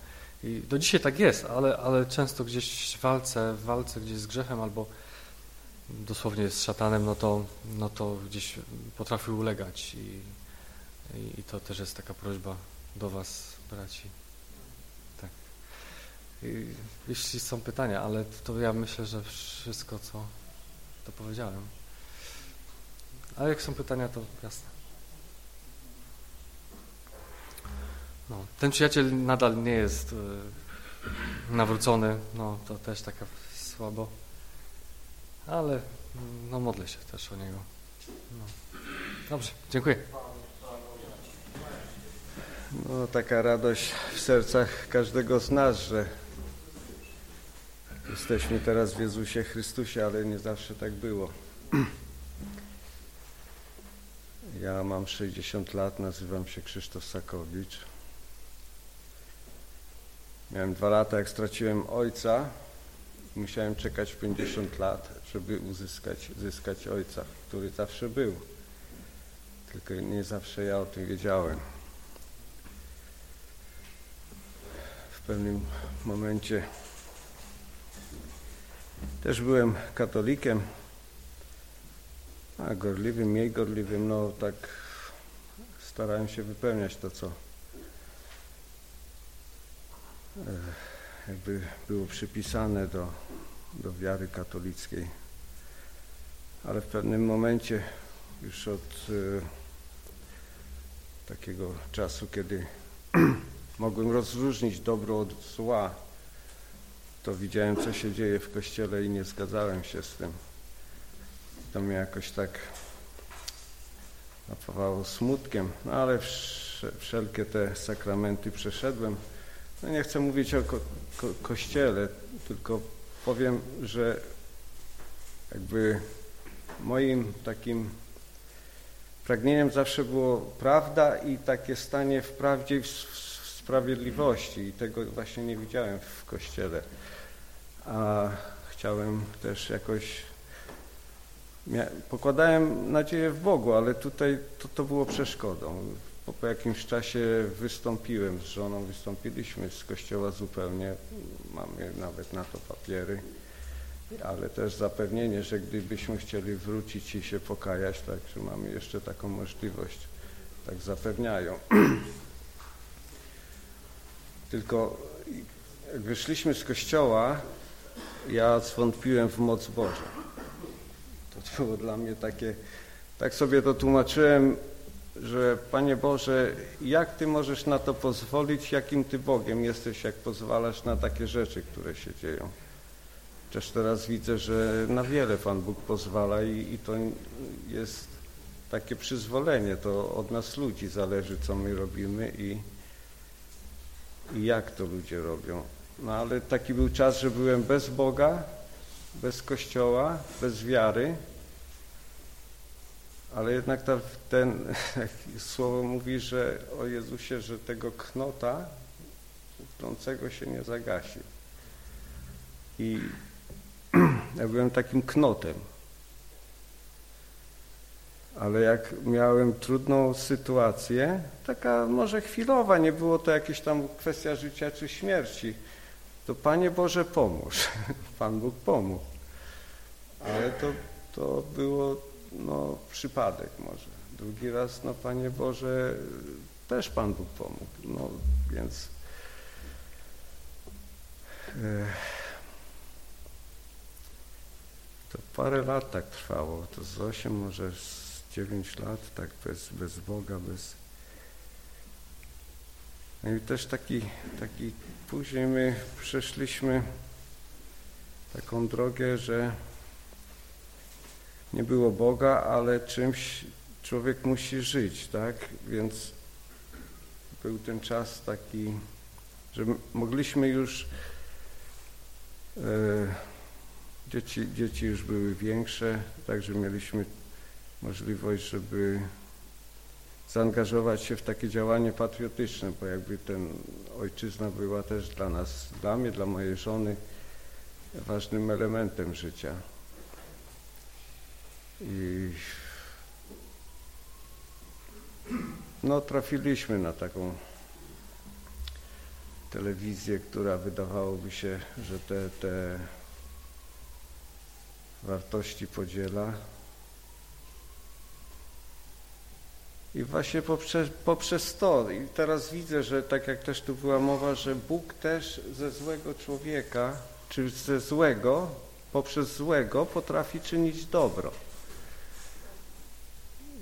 I do dzisiaj tak jest, ale, ale często gdzieś w walce, w walce gdzieś z grzechem albo dosłownie z szatanem, no to, no to gdzieś potrafi ulegać i, i, i to też jest taka prośba do Was, braci. Jeśli są pytania, ale to ja myślę, że wszystko, co to powiedziałem. A jak są pytania, to jasne. No, ten przyjaciel nadal nie jest y, nawrócony, no to też taka słabo ale no modlę się też o niego. No. Dobrze, dziękuję. No, taka radość w sercach każdego z nas, że jesteśmy teraz w Jezusie Chrystusie, ale nie zawsze tak było. Ja mam 60 lat, nazywam się Krzysztof Sakowicz. Miałem dwa lata, jak straciłem ojca. Musiałem czekać 50 lat, żeby uzyskać zyskać ojca, który zawsze był. Tylko nie zawsze ja o tym wiedziałem. W pewnym momencie też byłem katolikiem, a gorliwym, mniej gorliwym, no tak starałem się wypełniać to, co e, jakby było przypisane do, do wiary katolickiej. Ale w pewnym momencie już od y, takiego czasu, kiedy mogłem rozróżnić dobro od zła, to widziałem, co się dzieje w kościele i nie zgadzałem się z tym. To mnie jakoś tak napawało smutkiem, no ale wszelkie te sakramenty przeszedłem. No nie chcę mówić o ko ko kościele, tylko powiem, że jakby moim takim pragnieniem zawsze było prawda i takie stanie w prawdzie i w sprawiedliwości i tego właśnie nie widziałem w Kościele. A chciałem też jakoś, pokładałem nadzieję w Bogu, ale tutaj to, to było przeszkodą. Po, jakimś czasie wystąpiłem z żoną, wystąpiliśmy z Kościoła zupełnie, mamy nawet na to papiery ale też zapewnienie, że gdybyśmy chcieli wrócić i się pokajać, tak, że mamy jeszcze taką możliwość, tak zapewniają. Tylko jak wyszliśmy z kościoła, ja zwątpiłem w moc Bożą. To było dla mnie takie, tak sobie to tłumaczyłem, że Panie Boże, jak Ty możesz na to pozwolić, jakim Ty Bogiem jesteś, jak pozwalasz na takie rzeczy, które się dzieją. Też teraz widzę, że na wiele Pan Bóg pozwala i, i to jest takie przyzwolenie. To od nas ludzi zależy, co my robimy i, i jak to ludzie robią. No ale taki był czas, że byłem bez Boga, bez Kościoła, bez wiary, ale jednak ta, ten słowo mówi, że o Jezusie, że tego knota trącego się nie zagasi. I ja byłem takim knotem. Ale jak miałem trudną sytuację, taka może chwilowa, nie było to jakieś tam kwestia życia czy śmierci, to Panie Boże pomóż. Pan Bóg pomógł. Ale to, to było no, przypadek może. Drugi raz, no Panie Boże, też Pan Bóg pomógł. No więc... E, to parę lat tak trwało, to z 8, może z 9 lat, tak bez, bez Boga, bez... No i też taki, taki, później my przeszliśmy taką drogę, że nie było Boga, ale czymś człowiek musi żyć, tak? Więc był ten czas taki, że mogliśmy już e, Dzieci, dzieci już były większe, także mieliśmy możliwość, żeby zaangażować się w takie działanie patriotyczne, bo jakby ten ojczyzna była też dla nas, dla mnie, dla mojej żony ważnym elementem życia. I no trafiliśmy na taką telewizję, która wydawałoby się, że te, te wartości podziela. I właśnie poprzez, poprzez to, i teraz widzę, że tak jak też tu była mowa, że Bóg też ze złego człowieka, czy ze złego, poprzez złego potrafi czynić dobro.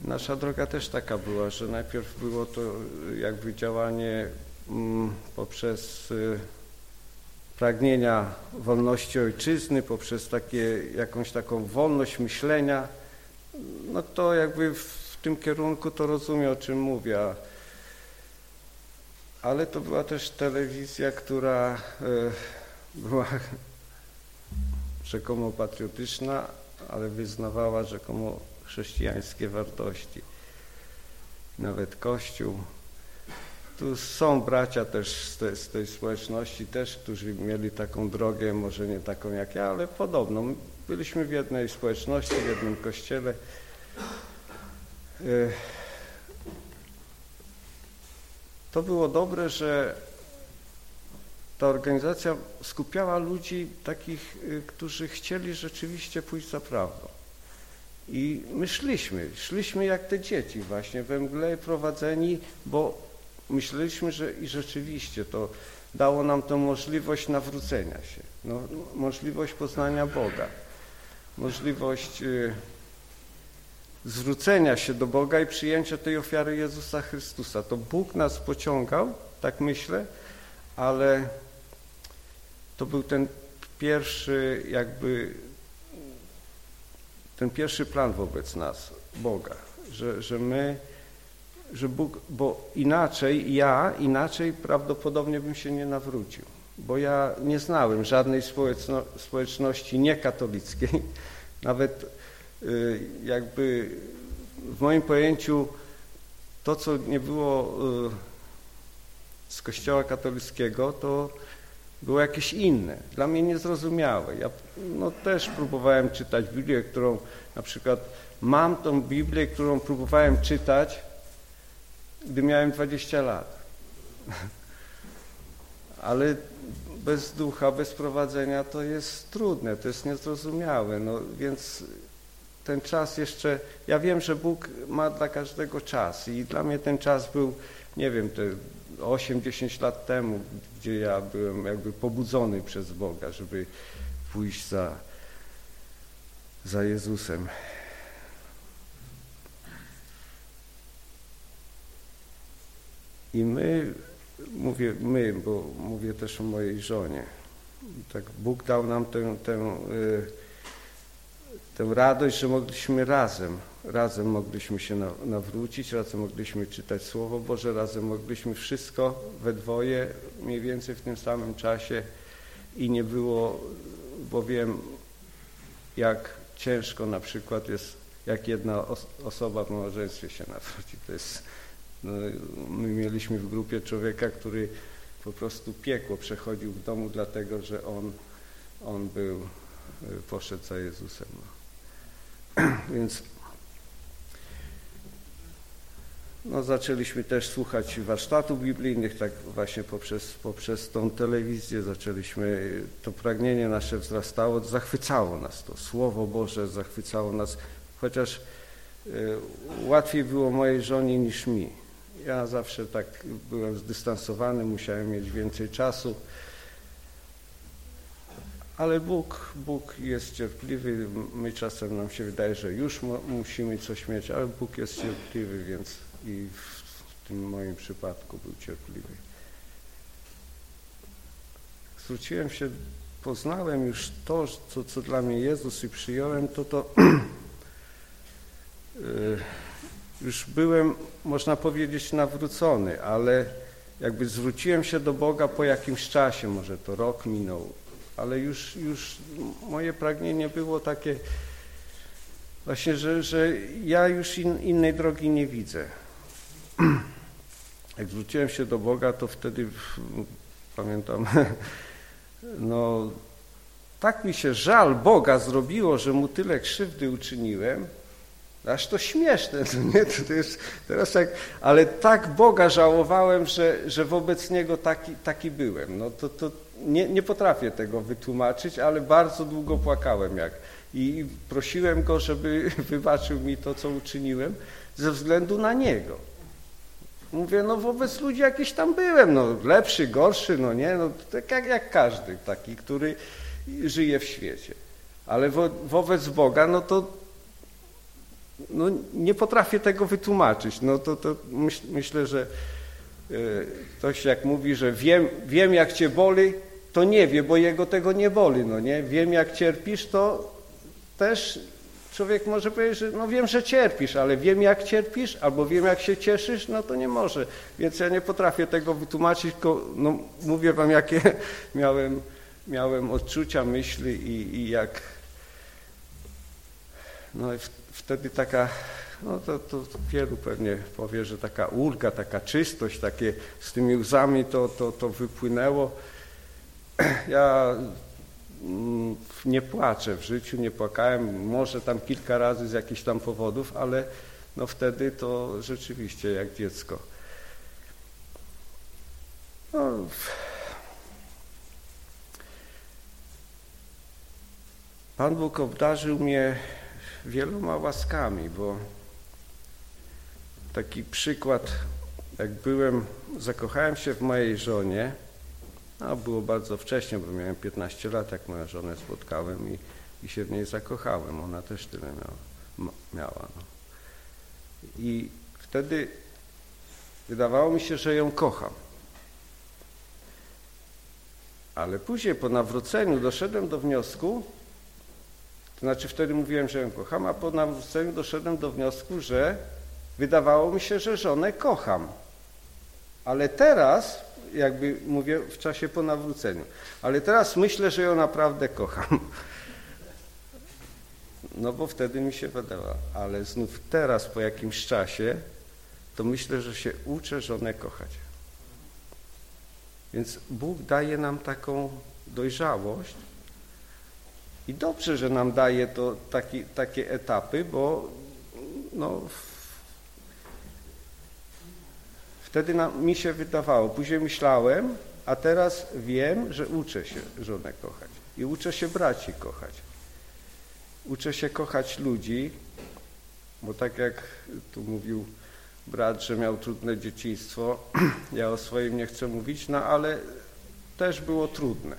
Nasza droga też taka była, że najpierw było to jakby działanie mm, poprzez y, pragnienia wolności ojczyzny, poprzez takie, jakąś taką wolność myślenia, no to jakby w tym kierunku to rozumie, o czym mówię. Ale to była też telewizja, która e, była rzekomo patriotyczna, ale wyznawała rzekomo chrześcijańskie wartości. Nawet Kościół tu są bracia też z, te, z, tej społeczności też, którzy mieli taką drogę, może nie taką jak ja, ale podobną. Byliśmy w jednej społeczności, w jednym kościele. E, to było dobre, że ta organizacja skupiała ludzi takich, e, którzy chcieli rzeczywiście pójść za prawdą. I my szliśmy, szliśmy jak te dzieci właśnie we mgle prowadzeni, bo myśleliśmy, że i rzeczywiście to dało nam tą możliwość nawrócenia się, no, możliwość poznania Boga, możliwość y, zwrócenia się do Boga i przyjęcia tej ofiary Jezusa Chrystusa. To Bóg nas pociągał, tak myślę, ale to był ten pierwszy jakby ten pierwszy plan wobec nas, Boga, że, że my, że Bóg, bo inaczej ja, inaczej prawdopodobnie bym się nie nawrócił, bo ja nie znałem żadnej społeczno, społeczności niekatolickiej, nawet jakby w moim pojęciu to, co nie było y, z kościoła katolickiego, to było jakieś inne, dla mnie niezrozumiałe. Ja no, też próbowałem czytać Biblię, którą na przykład mam tą Biblię, którą próbowałem czytać, gdy miałem 20 lat. Ale bez ducha, bez prowadzenia to jest trudne, to jest niezrozumiałe. No, więc ten czas jeszcze, ja wiem, że Bóg ma dla każdego czas i dla mnie ten czas był, nie wiem, te 8-10 lat temu, gdzie ja byłem jakby pobudzony przez Boga, żeby pójść za, za Jezusem. I my, mówię my, bo mówię też o mojej żonie, tak Bóg dał nam tę, tę, y, tę radość, że mogliśmy razem, razem mogliśmy się nawrócić, razem mogliśmy czytać Słowo Boże, razem mogliśmy wszystko we dwoje, mniej więcej w tym samym czasie i nie było, bo wiem, jak ciężko na przykład jest, jak jedna osoba w małżeństwie się nawróci. To jest, no, my mieliśmy w grupie człowieka, który po prostu piekło przechodził w domu, dlatego że on, on był, poszedł za Jezusem. Więc no, zaczęliśmy też słuchać warsztatów biblijnych, tak właśnie poprzez, poprzez tą telewizję zaczęliśmy, to pragnienie nasze wzrastało, zachwycało nas to, Słowo Boże zachwycało nas, chociaż y, łatwiej było mojej żonie niż mi. Ja zawsze tak byłem zdystansowany, musiałem mieć więcej czasu, ale Bóg, Bóg jest cierpliwy. My czasem nam się wydaje, że już musimy coś mieć, ale Bóg jest cierpliwy, więc i w tym moim przypadku był cierpliwy. Zwróciłem się, poznałem już to, co, co dla mnie Jezus i przyjąłem, to to y, już byłem, można powiedzieć, nawrócony, ale jakby zwróciłem się do Boga po jakimś czasie, może to rok minął, ale już, już moje pragnienie było takie właśnie, że, że ja już in, innej drogi nie widzę. Jak zwróciłem się do Boga, to wtedy pamiętam, no tak mi się żal Boga zrobiło, że mu tyle krzywdy uczyniłem, aż to śmieszne, no nie? To jest teraz tak, ale tak Boga żałowałem, że, że wobec Niego taki, taki byłem. No to, to nie, nie potrafię tego wytłumaczyć, ale bardzo długo płakałem jak i prosiłem Go, żeby wybaczył mi to, co uczyniłem ze względu na Niego. Mówię, no wobec ludzi jakiś tam byłem, no lepszy, gorszy, no nie, no tak jak, jak każdy taki, który żyje w świecie. Ale wo, wobec Boga, no to no, nie potrafię tego wytłumaczyć. No to, to myśl, myślę, że y, ktoś jak mówi, że wiem, wiem jak cię boli, to nie wie, bo jego tego nie boli, no nie? Wiem jak cierpisz, to też człowiek może powiedzieć, że no wiem, że cierpisz, ale wiem jak cierpisz, albo wiem jak się cieszysz, no to nie może. Więc ja nie potrafię tego wytłumaczyć, tylko no, mówię wam jakie miałem, miałem odczucia, myśli i, i jak no i w, wtedy taka, no to, to wielu pewnie powie, że taka ulga, taka czystość, takie z tymi łzami to, to, to wypłynęło. Ja mm, nie płaczę w życiu, nie płakałem, może tam kilka razy z jakichś tam powodów, ale no wtedy to rzeczywiście jak dziecko. No, Pan Bóg obdarzył mnie wieloma łaskami, bo taki przykład, jak byłem, zakochałem się w mojej żonie, a było bardzo wcześnie, bo miałem 15 lat, jak moją żonę spotkałem i, i się w niej zakochałem. Ona też tyle miała. miała no. I wtedy wydawało mi się, że ją kocham. Ale później po nawróceniu doszedłem do wniosku, to znaczy wtedy mówiłem, że ją kocham, a po nawróceniu doszedłem do wniosku, że wydawało mi się, że żonę kocham. Ale teraz, jakby mówię w czasie po nawróceniu, ale teraz myślę, że ją naprawdę kocham. No bo wtedy mi się wydawało, ale znów teraz po jakimś czasie, to myślę, że się uczę żonę kochać. Więc Bóg daje nam taką dojrzałość i dobrze, że nam daje to taki, takie etapy, bo no, wtedy nam, mi się wydawało, później myślałem, a teraz wiem, że uczę się żonę kochać i uczę się braci kochać. Uczę się kochać ludzi, bo tak jak tu mówił brat, że miał trudne dzieciństwo, ja o swoim nie chcę mówić, no ale też było trudne.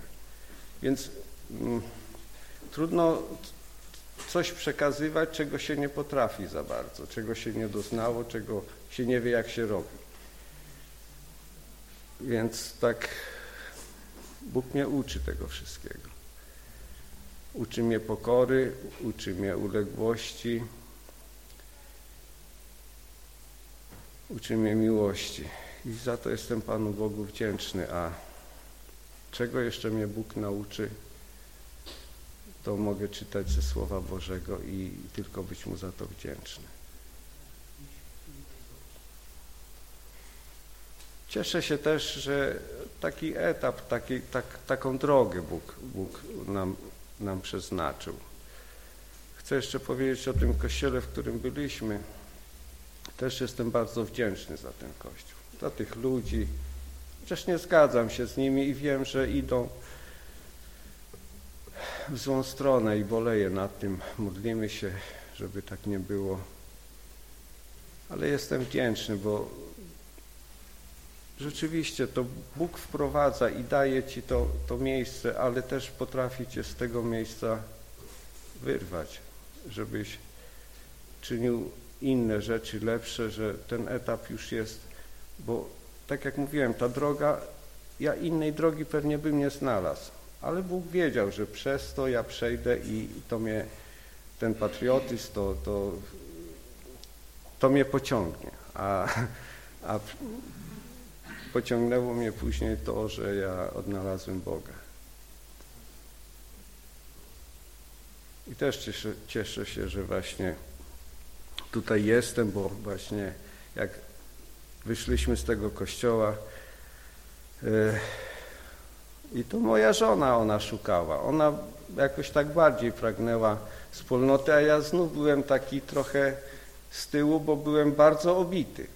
Więc mm, trudno coś przekazywać, czego się nie potrafi za bardzo, czego się nie doznało, czego się nie wie, jak się robi. Więc tak Bóg mnie uczy tego wszystkiego. Uczy mnie pokory, uczy mnie uległości, uczy mnie miłości. I za to jestem Panu Bogu wdzięczny. A czego jeszcze mnie Bóg nauczy, to mogę czytać ze Słowa Bożego i tylko być Mu za to wdzięczny. Cieszę się też, że taki etap, taki, tak, taką drogę Bóg, Bóg nam nam przeznaczył. Chcę jeszcze powiedzieć o tym kościele, w którym byliśmy. Też jestem bardzo wdzięczny za ten kościół, za tych ludzi. Chociaż nie zgadzam się z nimi i wiem, że idą w złą stronę i boleję nad tym. Modlimy się, żeby tak nie było. Ale jestem wdzięczny, bo Rzeczywiście to Bóg wprowadza i daje Ci to, to miejsce, ale też potrafi Cię z tego miejsca wyrwać, żebyś czynił inne rzeczy lepsze, że ten etap już jest, bo tak jak mówiłem, ta droga, ja innej drogi pewnie bym nie znalazł, ale Bóg wiedział, że przez to ja przejdę i to mnie, ten patriotyzm, to, to, to mnie pociągnie, a, a pociągnęło mnie później to, że ja odnalazłem Boga. I też cieszę, cieszę się, że właśnie tutaj jestem, bo właśnie jak wyszliśmy z tego kościoła yy, i to moja żona ona szukała. Ona jakoś tak bardziej pragnęła wspólnoty, a ja znów byłem taki trochę z tyłu, bo byłem bardzo obity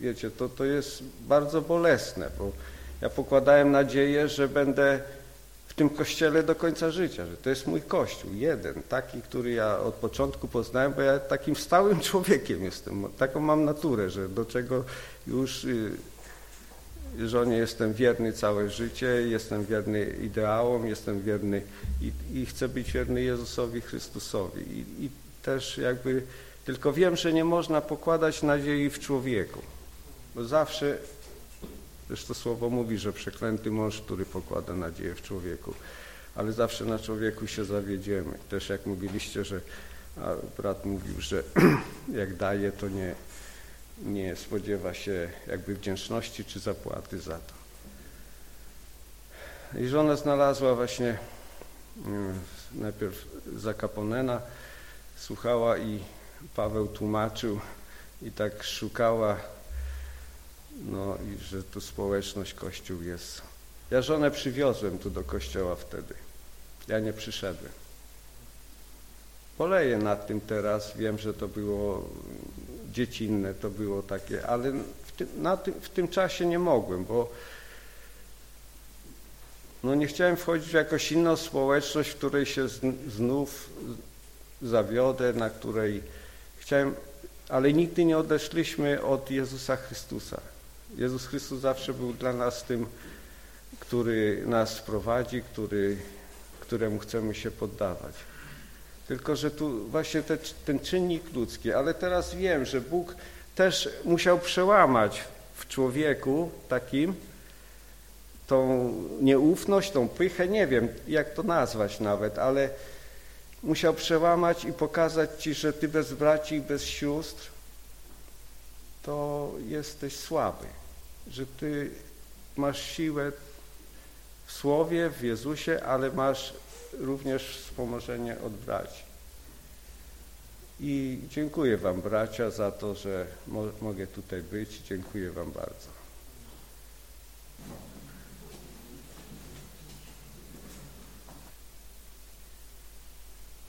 wiecie, to, to jest bardzo bolesne, bo ja pokładałem nadzieję, że będę w tym kościele do końca życia, że to jest mój kościół, jeden, taki, który ja od początku poznałem, bo ja takim stałym człowiekiem jestem, taką mam naturę, że do czego już y, żonie jestem wierny całe życie, jestem wierny ideałom, jestem wierny i, i chcę być wierny Jezusowi Chrystusowi I, i też jakby, tylko wiem, że nie można pokładać nadziei w człowieku. Bo zawsze, zresztą słowo mówi, że przeklęty mąż, który pokłada nadzieję w człowieku, ale zawsze na człowieku się zawiedziemy. Też jak mówiliście, że brat mówił, że jak daje, to nie, nie spodziewa się jakby wdzięczności czy zapłaty za to. I żona znalazła właśnie mm, najpierw za Kaponena, słuchała i Paweł tłumaczył i tak szukała no i że tu społeczność, Kościół jest. Ja żonę przywiozłem tu do Kościoła wtedy. Ja nie przyszedłem. Poleję nad tym teraz. Wiem, że to było dziecinne, to było takie, ale w tym, tym, w tym czasie nie mogłem, bo no nie chciałem wchodzić w jakąś inną społeczność, w której się znów zawiodę, na której chciałem, ale nigdy nie odeszliśmy od Jezusa Chrystusa. Jezus Chrystus zawsze był dla nas tym, który nas prowadzi, który, któremu chcemy się poddawać. Tylko, że tu właśnie te, ten czynnik ludzki, ale teraz wiem, że Bóg też musiał przełamać w człowieku takim tą nieufność, tą pychę, nie wiem jak to nazwać nawet, ale musiał przełamać i pokazać Ci, że Ty bez braci i bez sióstr to jesteś słaby, że Ty masz siłę w Słowie, w Jezusie, ale masz również wspomożenie od braci. I dziękuję Wam, bracia, za to, że mo mogę tutaj być. Dziękuję Wam bardzo.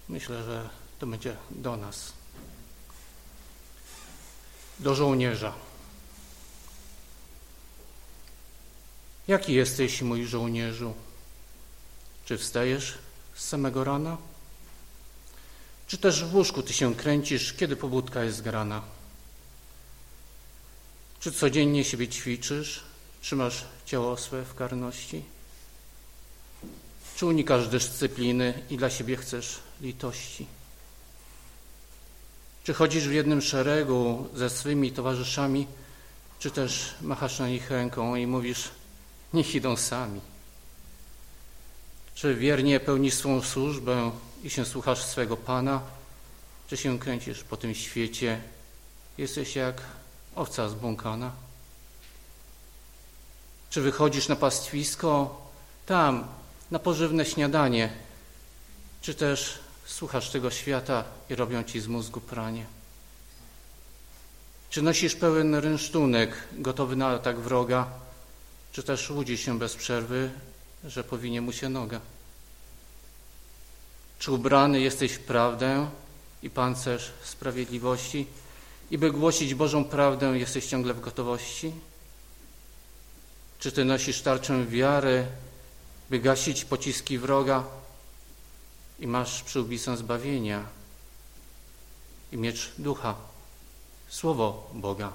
Myślę, że to będzie do nas. Do żołnierza. Jaki jesteś, mój żołnierzu? Czy wstajesz z samego rana? Czy też w łóżku ty się kręcisz, kiedy pobudka jest grana? Czy codziennie siebie ćwiczysz? Trzymasz ciało swe w karności? Czy unikasz dyscypliny i dla siebie chcesz litości? Czy chodzisz w jednym szeregu ze swymi towarzyszami, czy też machasz na nich ręką i mówisz, niech idą sami? Czy wiernie pełnisz swą służbę i się słuchasz swego Pana, czy się kręcisz po tym świecie? Jesteś jak owca zbłąkana? Czy wychodzisz na pastwisko, tam, na pożywne śniadanie, czy też słuchasz tego świata i robią ci z mózgu pranie? Czy nosisz pełen rynsztunek, gotowy na atak wroga, czy też łudzi się bez przerwy, że powinie mu się noga? Czy ubrany jesteś w prawdę i pancerz sprawiedliwości i by głosić Bożą prawdę jesteś ciągle w gotowości? Czy Ty nosisz tarczę wiary, by gasić pociski wroga i masz przyłbicę zbawienia i miecz ducha, słowo Boga?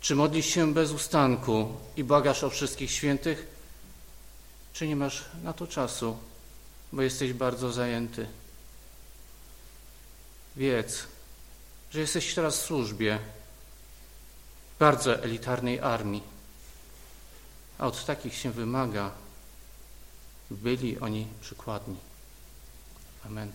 Czy modlisz się bez ustanku i błagasz o wszystkich świętych, czy nie masz na to czasu, bo jesteś bardzo zajęty? Wiedz, że jesteś teraz w służbie bardzo elitarnej armii, a od takich się wymaga, byli oni przykładni. Amen.